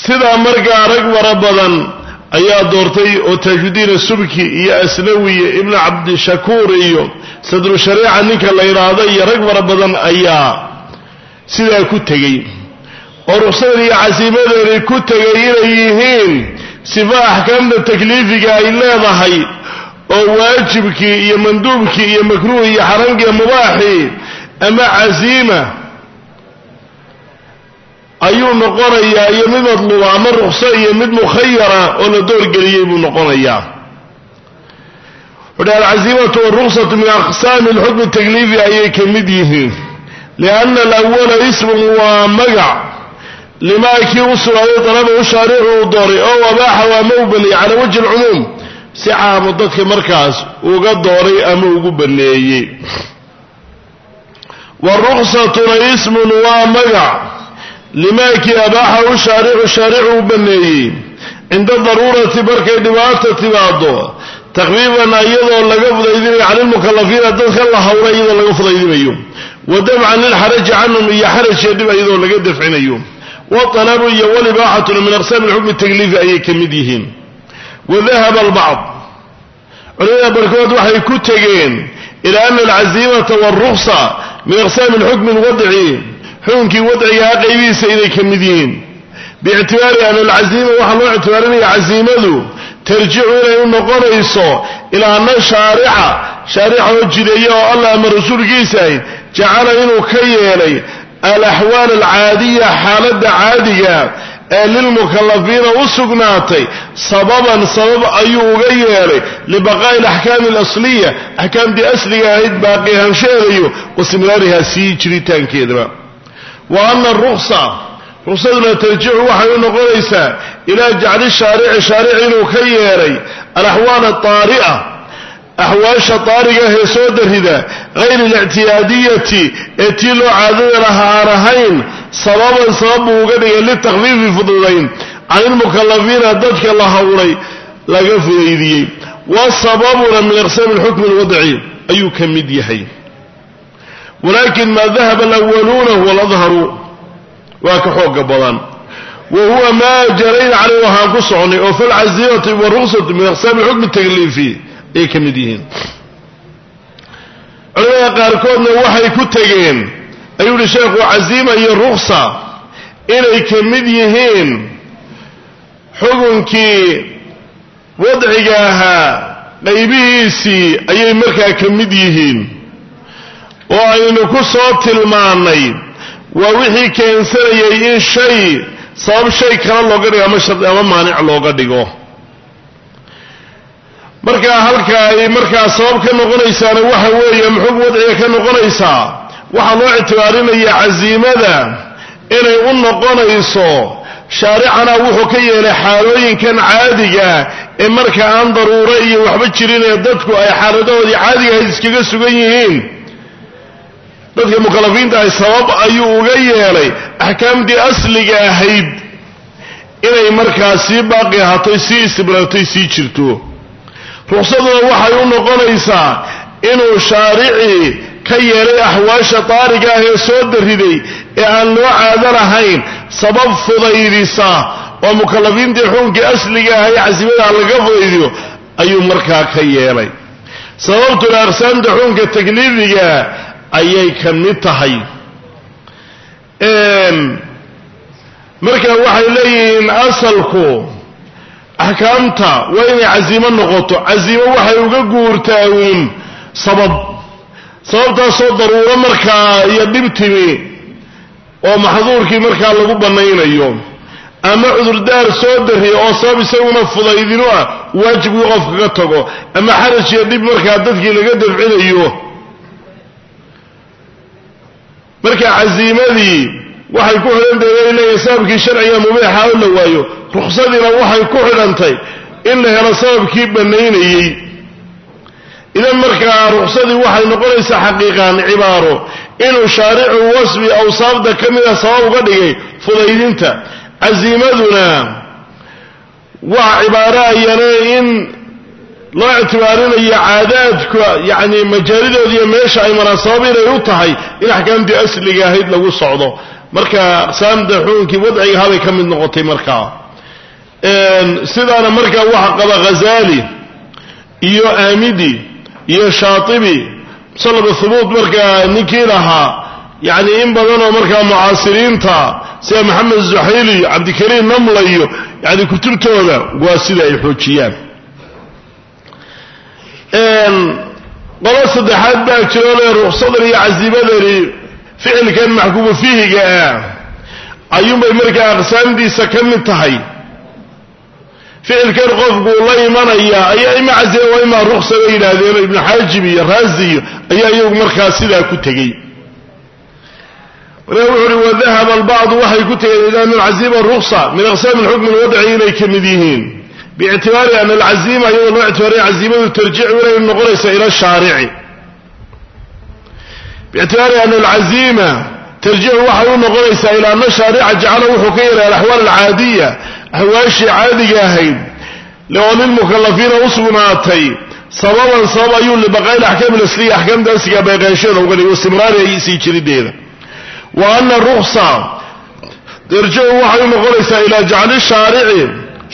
sidaa markaa rag fara badan ayaa doortay oo taajudiin asubki iyo aslawi iyo ibnu cabdishakuur iyo sadru shariica ninka la yidhaahdo iyo rag fara badan ayaa sidaa ku tegey oo ruksadan iyo casiimadeeday ku tegay inay yihiin sifa axkaamta takliifiga ay leedahay oo waajibkii iyo manduubkii iyo makruuhi iyo xaramkii mubaaxii ama casiima ayuu noqonayaa iyo mid ama rukso iyo mid mukhayara oo la doorgeliyey buu noqonayaa. Wuxu alcasiimatu waruksatu min aqsaami alxukmi takliifi ayay ka mid yihiin. Lianna alawala ismun waa magac limaa kii u sugnaaday dalabahu shaaricu uu dooray oo abaaxa waa ma u baneeyey cala wajhi alcumuum si caamu dadka markaas uga dooray ama ugu baneeyey. Wa ruksatuna ismun waa magac limaakii abaaxahu shaaricu shaaricu u baneeyey. Cinda daruurati markay dhibaata timaado takfiifan iyadoo laga fudaydinayo cani lmukalafiina dadka la hawla iyadoo laga fudaydinayo. Wa dafcan lilxaraji canhum iyo xaraj iyo dhib iyadoo laga dafcinayo. Walabu iyo walibaaxatuna min aqsaami lxukmi takliifi ayay ka mid yihiin. Wadahaba albacd. Culimada barkood waxay ku tegeen ila ana alcasiimata waalruksa min aqsaami alxukmi alwadci xukunkii wadcigaa qaybihiisa inay ka mid yihiin. Biictibaari ana alcasiima waxaa loo ictibaarinaya casiimadu tarjicu inay u noqonayso ilaa ana shaarica shaarica oo jideeya oo allah ama rasuulkiisa ahy jacala inuu ka yeelay alaxwaal alcaadiya xaaladda caadiga ee lilmukalafiina u sugnaatay. Sababan sabab ayuu uga yeelay libaqaa'i alaxkaami alasliya axkaamtii asliga ahayd baaqi ahaanshaheedayo wastimraarihaa sii jiritaankeedaba wa ana aruksa ruksaduna tarjicu waxay u noqonaysaa ilaa jacli shaarici shaaric inuu ka yeelay alaxwaal aari'a axwaasha daariga ahee soo darida hayri alictiyaadiyati ee tii loo caadada laha aan ahayn sababan sabab buu uga dhigay litakfiifi fududayn can ilmukalafiina dadka la hawlay laga fudaydiyey. Wasababuna min aqsaami alxukmi alwadci ayuu ka mid yahay walakin maa dahaba alawaluuna huwa aladharu waa ka xooga badan. Wa huwa maa jarayna caleyh waxaan ku soconay oo falcasiimatu waruksatu min aqsaami alxukmi takliifi ayay ka mid yihiin. Culimada qaarkoodna waxay ku tegeen ayuu yihi sheekhu casiima iyo ruksa inay ka mid yihiin xukunkii wadciga ahaa qaybihiisii ayay markaa ka mid yihiin oo aynu ku soo tilmaannay waa wixii keensanayay in shay sabab shay kale looga dhigo ama maanic looga dhigo. Markaa halka ay markaa sabab ka noqonaysaana waxa weeye muxug wadciga ka noqonaysaa? Waxaa loo ictibaarinaya casiimada inay u noqonayso shaaricana wuxuu ka yeelay xaalooyinkan caadiga ee marka aan daruuro iyo waxba jirin ee dadku ay xaaladahoodii caadiga ahayd iskaga sugan yihiin dadka mukalafiinta ahy sabab ayuu uga yeelay axkaamtii asliga ahayd inay markaa sii baaqi ahaatay sii istibraartay sii jirto. Ruksaduna waxay u noqonaysaa inuu shaaricii ka yeelay axwaasha daariga ah ee soo dariday ee aan loo caado lahayn sabab fudaydisa oo mukalafiintii xukunkii asliga ahay casiimadaha laga fudaydiyo ayuu markaa ka yeelay. Sababtuna aqsaamta xukunka takliifiga ayay ka mid tahay. Marka waxay leeyihiin asalku axkaamta waa inay casiimo noqoto. Casiimo waxay uga guurtaa uun sabab. Sababtaasoo daruuro markaa iyo dhib timi oo maxduurkii markaa lagu bannaynayo. Ama cudurdaar soo dariya oo sabab isaguna fudaydinu ah waajibkii qofka ka tago. Ama xaraj iyo dhib markaa dadkii laga dafcinayo marka casiimadii waxay ku xidhantahay leeyihiin sababkii sharciga mubiixa la waayo. Ruksadiina waxay ku xidhantay in la helo sababkii bannaynayey idan markaa ruqsadii waxay noqonaysaa xaqiiqan cibaaro inuu shaaricu wasfi awsaafda ka mida sabab uga dhigay fudaydinta. Casiimaduna waa cibaaro ayane in loo ictibaarinayo caadaadka yacni majaalidoodiiyo meesha ay maraan sabab inay u tahay in axkaamtii asliga ahayd lagu socdo. Marka aqsaamta xukunkii wadcigahabay ka mid noqotay markaa sidaana markaa waxa qaba ghazaali iyo aamidi iyo shaatibi musalab thubuut markaa ninkii lahaa yacni in badan oo markaa mucaasiriinta sida maxamed zuxayli cabdikariim namlayo yani kutubtooda waa sida ay xoojiyaan qolo saddexaad baa jiro le ruqsadan iyo casiimadani ficilkan maxkuumu fihiga ah. Ayuunbay markaa aqsaamdiisa ka mid tahay. Ficilkan qofkuu la imanaya ayaa ima casiima waa imaa ruqsa bay yidhaahdeen ibnu xaajib iyo raazi ayaa iyagu markaa sidaa ku tegey. Markaa wuxu uhi wadahaba albacdu waxay ku tegeen ila ana alcaziima ruqsa min aqsaami lxukmi lwadci inay ka mid yihiin biictibaari ana alcaziima iyadoo loo ictibaariya caziimadu tarjicu inay noqonaysa ila shaarici. Biictibaari ana alcaziima tarjicu waxay u noqonaysaa ilaa ana shaarica jacala wuxuu ka yeelay alaxwaal alcaadiya ahwaashii caadiga ahayd oo lilmukalafiina u sugnaatay sababan sabab ayuu libaqaai axkaam asliya axkaamta asliga beeqeensheeda uga dhigay istimraari ay sii jirideeda wa ana ruqsa tarjicu waxay u noqonaysaa ilaa jacli shaarici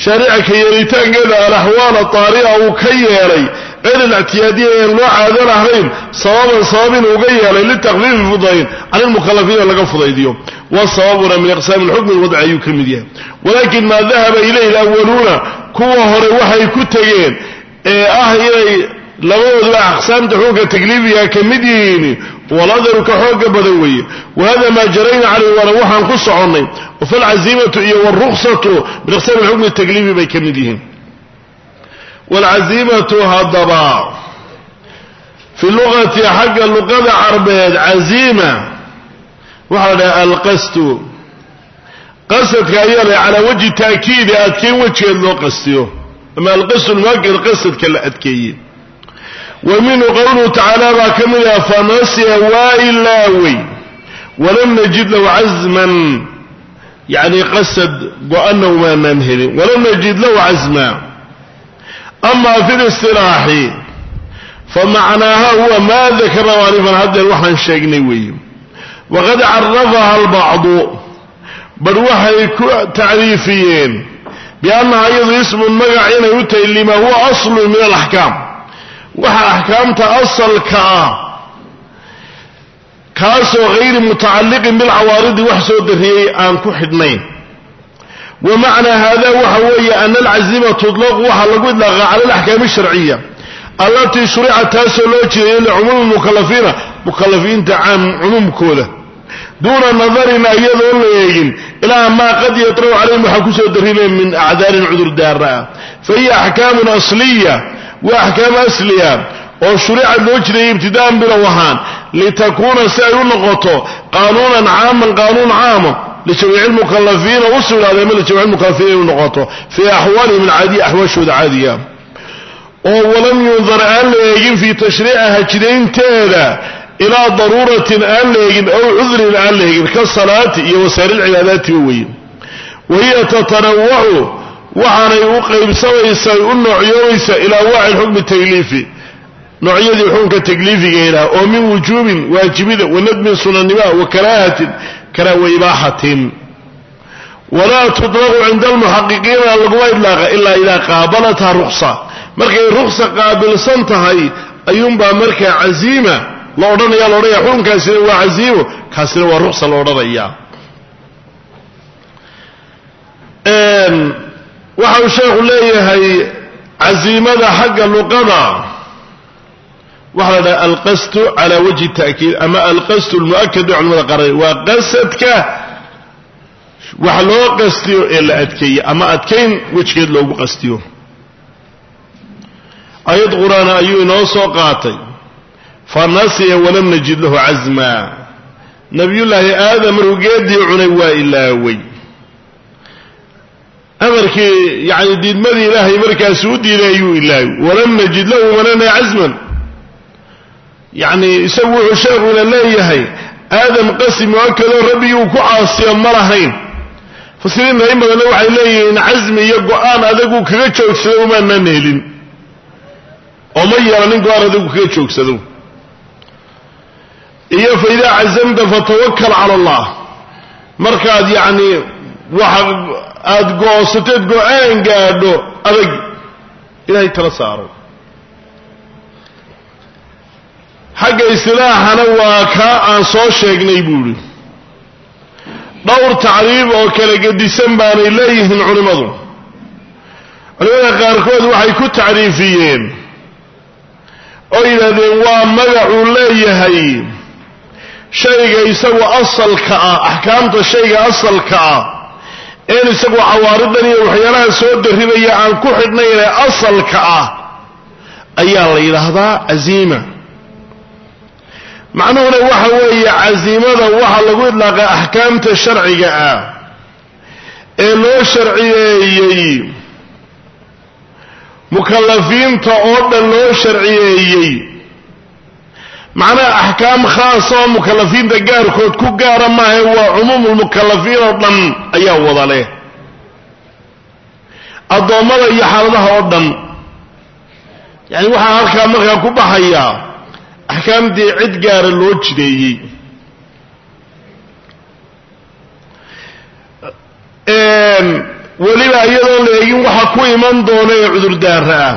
shaarica ka yeelitaankeeda alaxwaala taari'a uu ka yeelay ceelal ictiyaadiya een loo caadan ahayn sababan sabab inuu uga yeelay litakfiifi fudayn can ilmukalafiina laga fudaydiyo. Wa sababuna min iqsaami alxukmi alwadci ayuu ka mid yahay. Walaakin maa dahaba ilayhi alawaluuna kuwa hore waxay ku tegeen ee ah inay labadoodba aqsaamta xukunka takliifiga ka mid yihiin waladaru ka xooga badan weeye. Wahada maa jarayna calayh waana waxaan ku soconnay. Falcaziimatu iyo wruksatu min aqsaam xukmi takliifi bay ka mid yihiin. Wlcaziimatu haddaba fi luqati xagga luqada carbeed caziima waxaa la dhaha alqastu qasadka ayaa calaa wajhi taakiidi adkeyn wajigeed loo qastiyo. Ama alqastu lmaakid qasadka la adkeeye wa minhu qowluhu tacaala baa ka mid ah fanasiya waa ilaawey walam najid lahu casman yani qasad go-ana umaanaan helin walam najid lahu casma ama fi listilaaxi famacnaaha huwa maa dakarna maarifan haddeer waxaan sheegnay weeye waqad carafaha albacdu bar waxay ku tacriifiyeen biannaha iyadu ismun magac inay u tahay lima huwa aslun min alaxkaam waxa axkaamta asalka ah. Kaasoo hayri mutacalliqin bilcawaaridi wax soo darriyey aan ku xidhnayn. Wa macnaa hada waxa weeye ana alcazima tutlaqu waxaa lagu idlaaqa cala alaxkaami alsharciya allatii shuricat taasoo loo jeedayay licumuumi mukalafiina mukalafiinta caam cumuumkooda. Duuna nadarin iyadoon la eegin ilaa maa qad yatracu calayhim waxaa ku soo darinaya min acdaarin cudurdaara ah. Fa hiya axkaamun asliya waa axkaam asliya oo shuricad loo jideeyay ibtidaan bilow ahaan litakuuna si ay u noqoto qaanuunan caaman qaanuun caamo lijamiici lmukalafiina u sugnaaday ama lijamiici lmukalafiina inu noqoto fii axwaalihim alcaadiya axwaashooda caadiga. oo walam yundar aan la eegin fii tashriicaha jidaynteeda ilaa daruuratin aan la eegin aw cudrin aan la eegin ka salaati iyo wasaa'ir lcibaadaatiba weeye. wa hiya tatanawacu waxaanay u qaybsamaysaa u noocyoomaysaa ilaa waaci lxukmi takliifi noocyadii xukunka takliifigeeda oo min wujuubin waajibida wa nadmin sunanima wa wa ibaaxatin walaa tutlaqu cinda almuxaqiqiina laguma idlaaqa ilaa idaa qaabalatha ruksa markay ruksa qaabilsan tahay ayuunbaa markaa caziima la odhanaya la odhanaya xukunkaasina waa caziimo kaasina waa ruksa la odhanaya waxa uu sheekhu leeyahay caziimada xagga luqada. Waxaa la dhaha alqasdu cala wajhi ta'kiid ama alqasdu lmu'akadu culamada qaarad waa qasadka wax loo qastiyo ee la adkeeye ama adkayn wejgeed loogu qastiyo. Ayad qur'aan ayuu inoo soo qaatay. Fanasiya walam najid lahu casma nabiyullaahi aadam markuu cunay waa ilaawey amarkii yani diidmadii ilaahay markaasi u diiday ayuu ilaahay walam najid lahu manana casman yani isagu wuxuu sheekuna leeyahay aadam qasi muakadoo rabbigii uu ku caasiyo ma lahayn. Fasiriinna in badanna waxay leeyihiin casmi iyo go'aan adagu kaga joogsado umaanan helin. Oo ma yeelanin go'aan adagu kaga joogsado. Iyo fa idaa cazamta fatawakal cala allah. Markaad yacni waxa aada go-sateed go'aan gaadho adag ilahay tala saaro. Xagga istilaaxana waa kaa aan soo sheegnay buuhi dhowr tacriif oo kala gedisan baanay leeyihiin culimmadu culimmada qaarkood waxay ku tacriifiyeen. Oo yidhahdeen waa magacuu leeyahay. Shayga isagu asalka ah axkaamta shayga asalka ah een isagu cawaaridan iyo waxyaalaha soo darribaya aan ku xidhnayne asalka ah ayaa la yidhaahdaa casiima macnuhuna waxa weeye casiimada waxaa lagu idlaaqaa axkaamta sharciga ah ee loo sharciyeeyey. Mukallafiinta oo dhan loo sharciyeeyey macnaha axkaam khaasa oo mukallafiinta gaarkood ku gaara maahae waa cumuumulmukallafiin oo dhan ayaa wada leh. Addoommada iyo xaaladaha oo dhan yacani waxaa halkaa markaa ku baxayaa axkaamtii cid gaara loo jideeyey. Weliba iyadoon la eegin waxa ku iman doona ee cudurdaara ah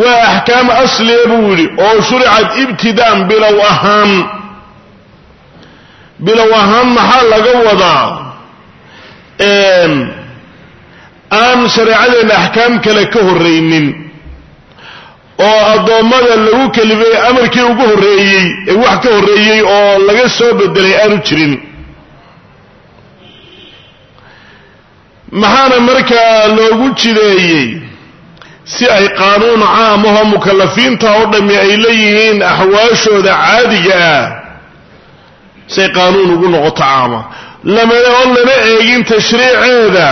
waa axkaam asliya buu yidhi oo shuricad ibtidaan bilow ahaan. Bilow ahaan maxaa laga wadaa? Aan shareecadeenna axkaam kale ka horraynin oo addoommada lagu kelifay amarkii ugu horreeyey ee wax ka horreeyey oo laga soo bedelay aanu jirin. Maxaana markaa loogu jideeyey si ay qaanuun caam ahoo mukallafiinta oo dhammi ay leeyihiin axwaashooda caadiga ah si ay qaanuun ugu noqoto caama. Lamana oo lama eegin tashriiceeda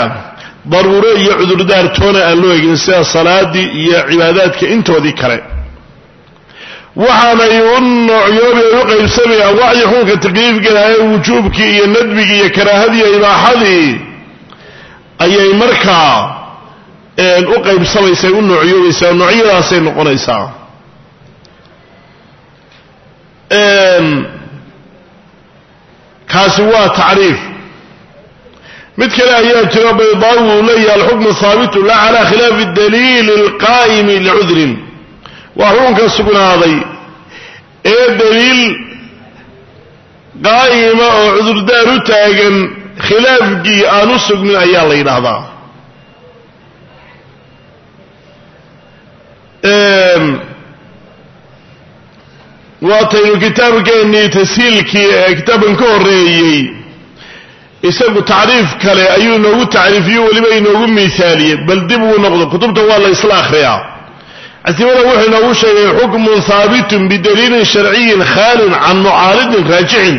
daruuro iyo cudurdaartoona aan loo eegin sida salaadii iyo cibaadaadka intoodii kale. Waxaanay u noocyoobi ay u qaybsamayaan wacyi xukunka takliifgalaha ee wujuubkii iyo nadbigii iyo karaahadii iyo ibaaxadii ayay markaa u qaybsamaysaa u noocyoobaysaa noocyadaasay noqonaysaa. Kaasi waa tacriif. Mid kale ayaa jiro baydaawi uu leeyahay alxukmu haabitu la cala khilaafi daliili alqaa'imi licudrin waa xukunka sugnaaday. Ee daliil qaa'ima oo cudurdaar u taagan khilaafkii aan u sugnin ayaa la yidhaahdaa waataynu kitaabkeennii tashiilkii ee kitaabkan ka horreeyey. Isagu tacriif kale ayuu inoogu tacriifiyo weliba inoogu miisaaliyey. Bal dib uu noqdo kutubta waa la isla akhriyaa. Casimada wuxuu inoogu sheegay xukmun haabitun bidaliilin sharciyin khaalin can mucaaridin raajicin.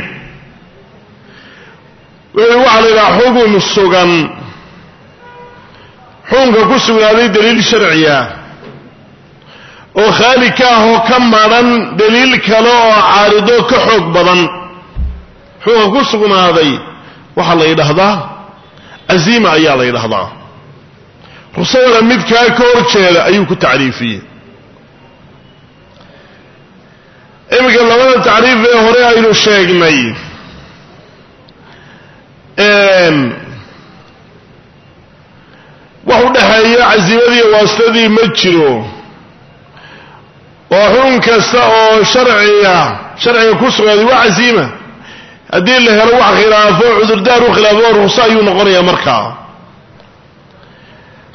Wuxuu waxaa la xukun sugan xukunka ku sugnaaday daliil sharciya oo khaali ka ah oo ka madhan daliil kale oo caarido ka xoog badan. Xukunka ku sugnaaday waxaa la yidhaahdaa casiima ayaa la yidhaahdaa. Rusadana midkaa ka hor jeeda ayuu ku tacriifiyey. Iminka labada tacriif ee hore aynu sheegnay wax u dhexeeya casiimadii waasitadii ma jiro oo xukun kasta oo sharciga sharciga ku sugnaaday waa casiima. Haddii la helo wax khilaafo cudurdaar u khilaafo ruqso ayuu noqonayaa markaa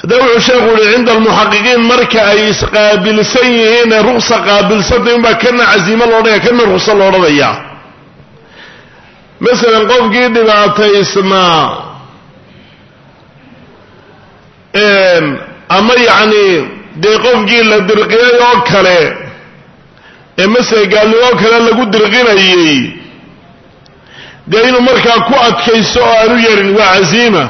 haddana wuxuu sheekhu yihi cinda almuxaqiqiin marka ay isqaabilsan yihiin ee ruqsa qaabilsantay unbaa kana casiimo loodhanaya kana ruqso loodhanaya masalan qofkii dhibaataysnaa ama yacni dee qofkii la dirqiyay oo kale ee masala gaalnimo oo kale lagu dirqinayey. Dee inuu markaa ku adkaysto oo aanu yerin waa casiima.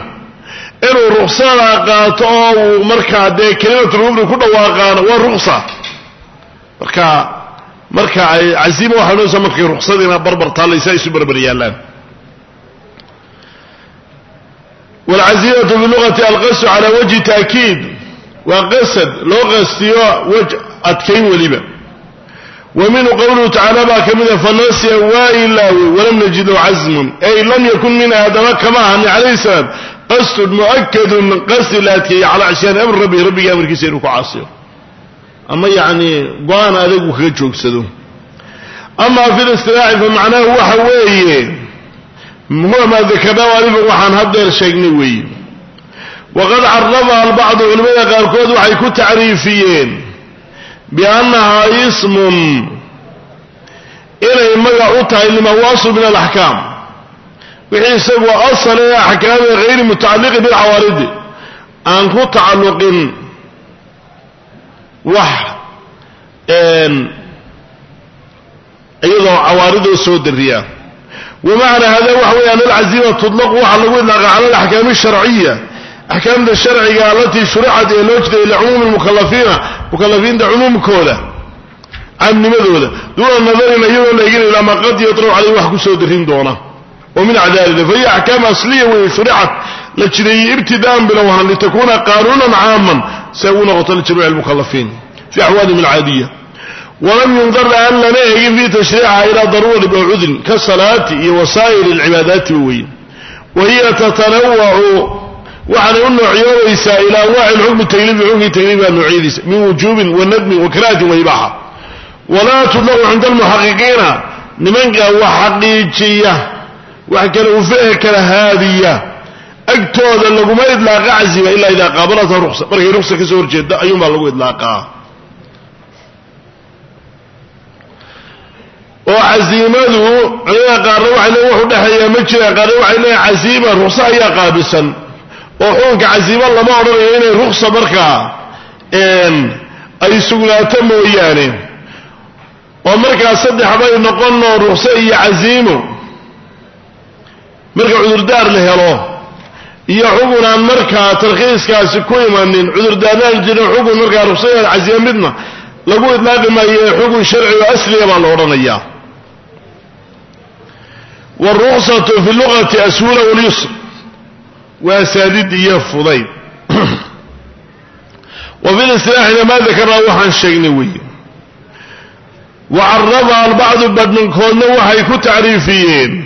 Inuu ruksada qaato oo uu markaa dee kelimatulkufri ku dhawaaqaano waa ruksa marka marka casiima waxay noysaa markay ruksadiina barbar taallaysa isu barbar yaallaan. Waalcasiimatu bilugati alqasdu cala wajhi taakiid waa qasad loo qastiyo wej adkayn weliba wa minhu qowluhu tacaala baa ka mida fanasiya waa ilaawey walam najid lahu casmun ay lam yakun min aadama kama ahani calayhi salaam. Qasdun mu'akadun qasdi la adkeeyey calaa cisyaani amri rabbi rabbigii amarkiisa inuu ku caasiyo. Ama yacni go'aan adagu kaga joogsado. Amaa fi listilaaci fa macnahu waxa weeye huwa maa dakarnaa alifa waxaan haddeer sheegnay weeye waqad carafaha albacdu culimmada qaarkood waxay ku tacriifiyeen biannahaa ismun inay magac u tahay lima huwa aslu min alaxkaam wixii isagu asal ee axkaamee hayri mutacalliqin bilcawaaridi aan ku tacalluqin wax iyadoo cawaaridoo soo dariya wamacna hada waxa weeye an alcaziima waxaa lagu idlaaqa cala alaxkaami asharciya axkaamta sharciga alatii shuricat ee loo jiday licumuumi lmukalafiina mukalafiinta cumuumkooda caamnimadooda duuna nadarin iyadoo la egin ilaa maa qad yatraw caleyh wax ku soo darin doona. Oo min acdaalida fahiya axkaam asliya weeye shuricat la jideeyey ibtidaan bilowhan litakuuna qaanuunan caaman si ay u noqoto lijamiici lmukalafiin fi axwaalihim alcaadiya. Walam yundar aan lana egin fii tashriicaha ilaa daruuri oo cudrin kasalaati iyo wasaa'ir alcibaadaati weye wa hiya tatanawacu waxaanay u noocyoobaysaa ilaa anwaaci lxukmi takliifi xukmkii noocyadiisa min wujuubin wa nadmin wa karaahatin wa ibaaxa walaa tudlaqu cinda almuxaqiqiina nimanka wax xaqiijiya wax kale ufehe kala haadiya agtooda laguma idlaaqa cazima ilaa idaa qaabalata ruqsa. Markay ruqsa ka soo horjeeda ayuunbaa lagu idlaaqaa. oo casiimadu culimada qaarna waxay leeyin wax udhexeeyaa ma jiraan qaarna waxay leeyiin casiima ruqsa ayaa qaabilsan oo xukunka casiimo lama odhanayo inay ruksa markaa ay sugnaato mooyaane. Oo markaa saddex bay noqonoo rukso iyo casiimo. Marka cudurdaar la helo iyo xugun aan markaa tarkhiiskaasi ku imanin cudurdaarnaan jirin xugun markaa rukso iyo casiimo midna lagu idlaaqi maayo xugun sharci oo asliga baa la odhanayaa. Wاruksatu fi lugati ashula walyusr waa saadid iyo fudayd. Wa fi listilaaxina maa dakarnaa waxaan sheegnay weeye. Wa albacdu badnankoodna waxay ku tacriifiyeen.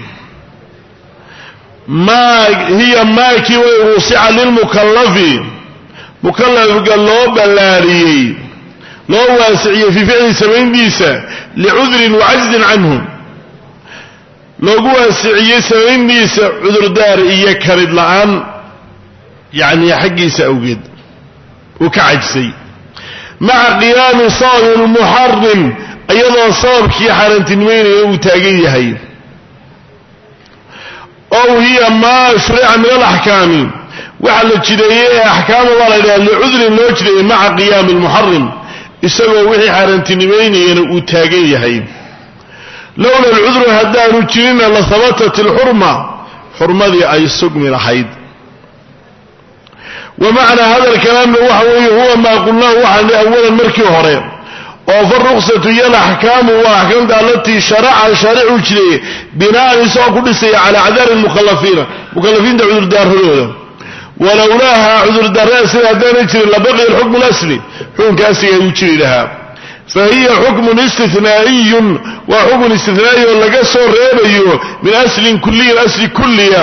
Maa hiya maakii way wusica lilmukalafi mukalafka loo ballaariyey loo waasiciyey fii ficli samayntiisa licudrin wa cajzin canhu loogu waasiciyey samayntiisa cudurdaar iyo karid la'aan yacni xaggiisa awgeed uu ka cajsay maca qiyaami sababi lmuxarim iyadoo sababkii xaaraantinimeynaya uu taagan yahay. Ow hiya maa shurica min alaxkaami waxa la jideeyey ee axkaama baa la yidhaha licudrin loo jideeyey maca qiyaami lmuxarim isagoo wixii xaaraantinimeynayana uu taagan yahay lowla alcudru haddaanu jirinna la habatat alxurma xurmadii ay sugmi lahayd. Wa macnaa hada alkalaamna waxa weeye huwa maa qulnaahu waxaan awalan markii hore oo fa ruksatu iyo alaxkaamu waa axkaamta alatii sharaca shaaricuu jireeye bina'an isagoo ku dhisaya calaa cadaari lmukhalafiina mukhalafiinta cudurdaaradooda walowlaaha cudurdaarada sida haddaanay jirin labaqiya alxukmu alasli xukunka asliga lahaa fahiya xukmun istinaa'iyun waa xukun istinaa'i oo laga soo reebayo min aslin kuliyin asli kulliya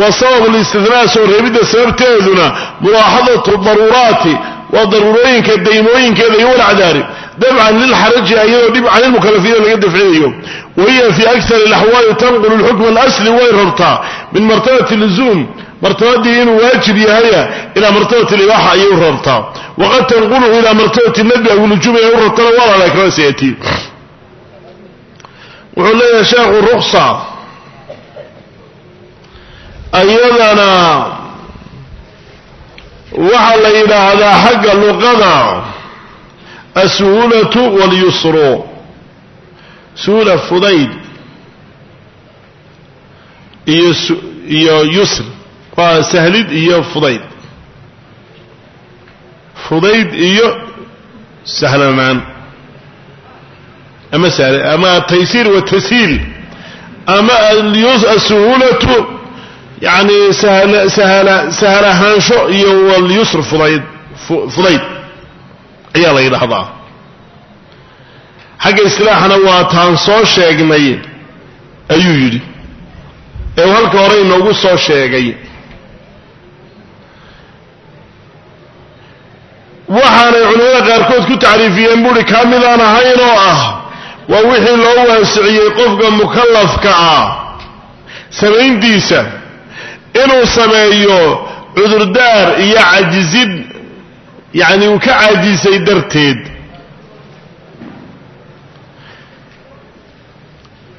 wa sabab listinaa soo reebidda sababteeduna mulaaxadatu daruuraati waa daruurooyinka daymooyinkeeda iyo walacdaari dabcan lilxaraji iyadoo dhib can ilmukalafiina laga dafcinayo wa hiya fii akari alaxwaali tanqulu lxukma alasli way rartaa min martabati luzuum martabadii inuu waajib yahaya ilaa martabati libaaxa ayay u rartaa. Waqad tanquluhu ilaa martabati nadbi aw nujuum ay u rartana waa la kala sayati wuxuu leeyahay sheekhu ruksa ayadana waxaa la yidhaahdaa xagga luqada asuhulatu walyusru suhula fudayd iyo iyo yusr waa sahlid iyo fudayd. Fudayd iyo sahlanaan ama ama taysiir wa tashiil ama asuhuulatu yani sahal ahaansho iyo walyusr fudayd fudayd. Ayaa la yidhaahdaa. Xagga istilaaxana waa taan soo sheegnay ayuu yidhi. Ee halka hore inoogu soo sheegay waxaanay culimmada qaarkood ku tacriifiyeen buuhi kaa midaan ahayn oo ah waa wixii loo waasiciyey qofka mukallafka ah. Samayntiisa inuu sameeyo cudurdaar iyo cajizid yacni uu ka caajisay darteed.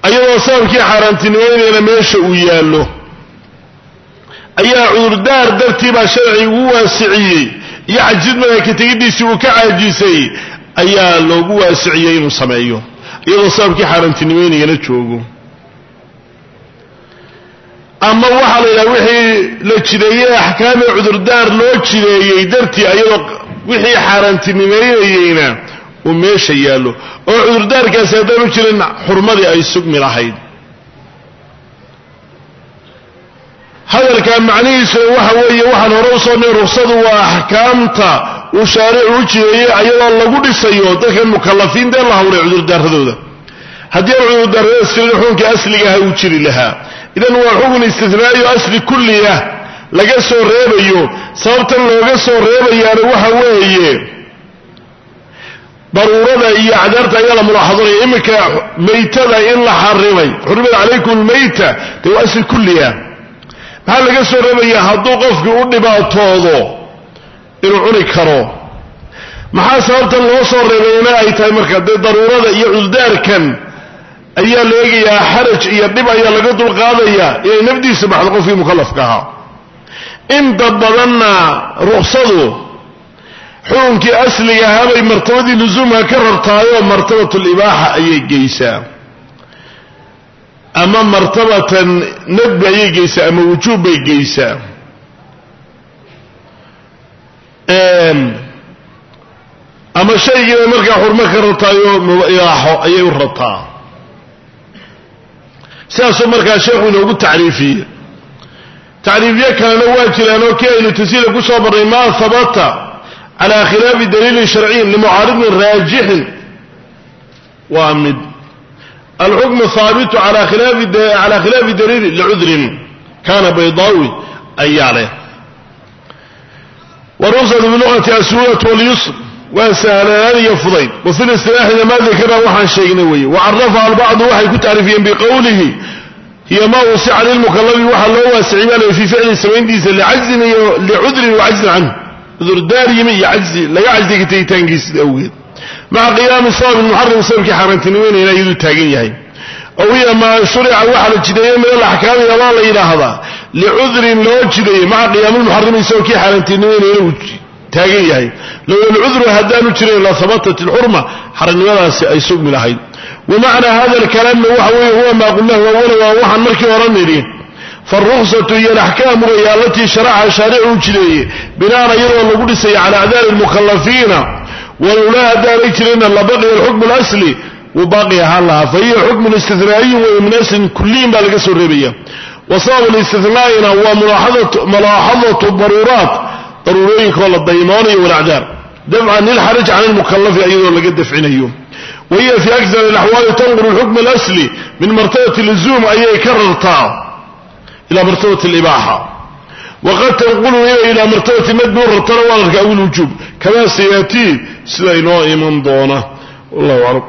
Ayadoo sababkii xaaraantinimeynayna meesha uu yaallo ayaa cudurdaar dartii baa sharci ugu waasiciyey iyo cajid malaaka tegiddiisii uu ka caajisay ayaa loogu waasiciyey inuu sameeyo iyadoo sababkii xaaraantinimeynayana joogo. Ama waxaa la yidhaha wixii la jideeyey axkaamee cudurdaar loo jideeyey dartii ayadoo wixii xaaraantinimeynayeyna uu meesha yaallo. Oo cudurdaarkaasi haddaanu jirin xurmadii ay sugmi lahayd hadalkaa macnihiisuna waxa weeye waxaan hore u soo nihi ruksadu waa axkaamta uu shaaricu u jideeyey ayadoo lagu dhisayo dadkan mukalafiinta ee la hawlay cudurdaaradooda haddii aan cudurdaaradaas jirin xukunkii asligaha uu jiri lahaa. Idan waa xukun istinaayo asli kulliah laga soo reebayo. Sababtan looga soo reebayaana waxa weeye daruurada iyo acdaarta ayaa la mulaaxadonaya iminka maytada in la xarimay xurimat calaykum lmayta dee waa asli kulliah maxaa laga soo reebayaa hadduu qofkii u dhibaatoodo inuu cuni karo. Maxaa sababtan loo soo reebayna ay tahay marka? Dee daruurada iyo cudurdaarkan ayaa la eegayaa xaraj iyo dhib ayaa laga dulqaadaya inay nafdiisa baxdo qofkii mukallafka ahaa. Inta badanna ruksadu xukunkii asliga ahaabay martabadii lusuumka ka rabtaayoo martabat libaaxa ayay geysaa ama martabatan nadbi ayay geysaa ama wujuub bay geysaa ama shaygiibay markaa xurmo ka rabtaayoo ibaaxo ayay u rabtaa sidaasuu markaa sheekhu inoogu tacriifiye tacriifyo kalena waa jiraan oo kii aynu tasiila ku soo marnay maa habata cala khilaafi daliilin sharciyin limucaaridin raajixin. Waa mid alxukmu haabitu ala khilaafi daliili licudrin kana baydaawi ayaa leh waruksatu bilugati asuulatu walyusr waa sahlanaan iyo fudayd wa fi listilaaxina maa dakarna waxaan sheegnay weeye wacarafaha albacdu waxay ku tacriifiyeen biqowlihi hiya maa wasica lilmukalafi waxaa loo waasiciy baa la fii ficli samayntiisa licajzin iyo licudrin wacajzin canhu cudurdaar yimi iyo cajzi laga cajziga tegitaankiisa awgeed maca qiyaami sabab muxarim sababkii xaaraantinimeynayna iyaduu taagan yahay. Ow hiya maa shurica waxaa la jideeyey min alaxkaami abaa la yidhaahdaa licudrin loo jideeyey maca qiyaami lmuxarimi isagoo kii xaaraantinimeynayna uu taagan yahay. Lowla lcudru haddaanu jirin la habatat ilxurma xaranimadaasi ay sugmi lahayd. Wa macnaa hada alkalaamna waxa weeye huwa maa qulnahu awala waa waxaan markii hore nidhi faruksatu iyo alaxkaam weeye allatii sharaca shaaricu u jideeyey binaan iyadoo lagu dhisaya cala acdaari lmukhalafiina walowlaa haddaanay jirinna labaqiya alxukmu alasli wuu baaqi ahaan lahaa fa hiya xukmun istinaaiyin weeye min aslin kulliyin baa laga soo reebaya. Wa sabab istinaa'ina waa mulaaxadatu daruuraat daruurooyinkaoo la daymoonayo walacdaar dafcan lilxaraj can ilmukalafi iyadoo laga dafcinayo. Wa hiya fi akar alaxwaali tanqulu xukm alasli min martabati luzuum ayay ka rartaa. Ila martabati alibaaxa waqad tanqulu inay ilaa martabati nadbi u rartana waa larka awil wujuub kamaa sayatii sida inoo iman doona wallahu aclam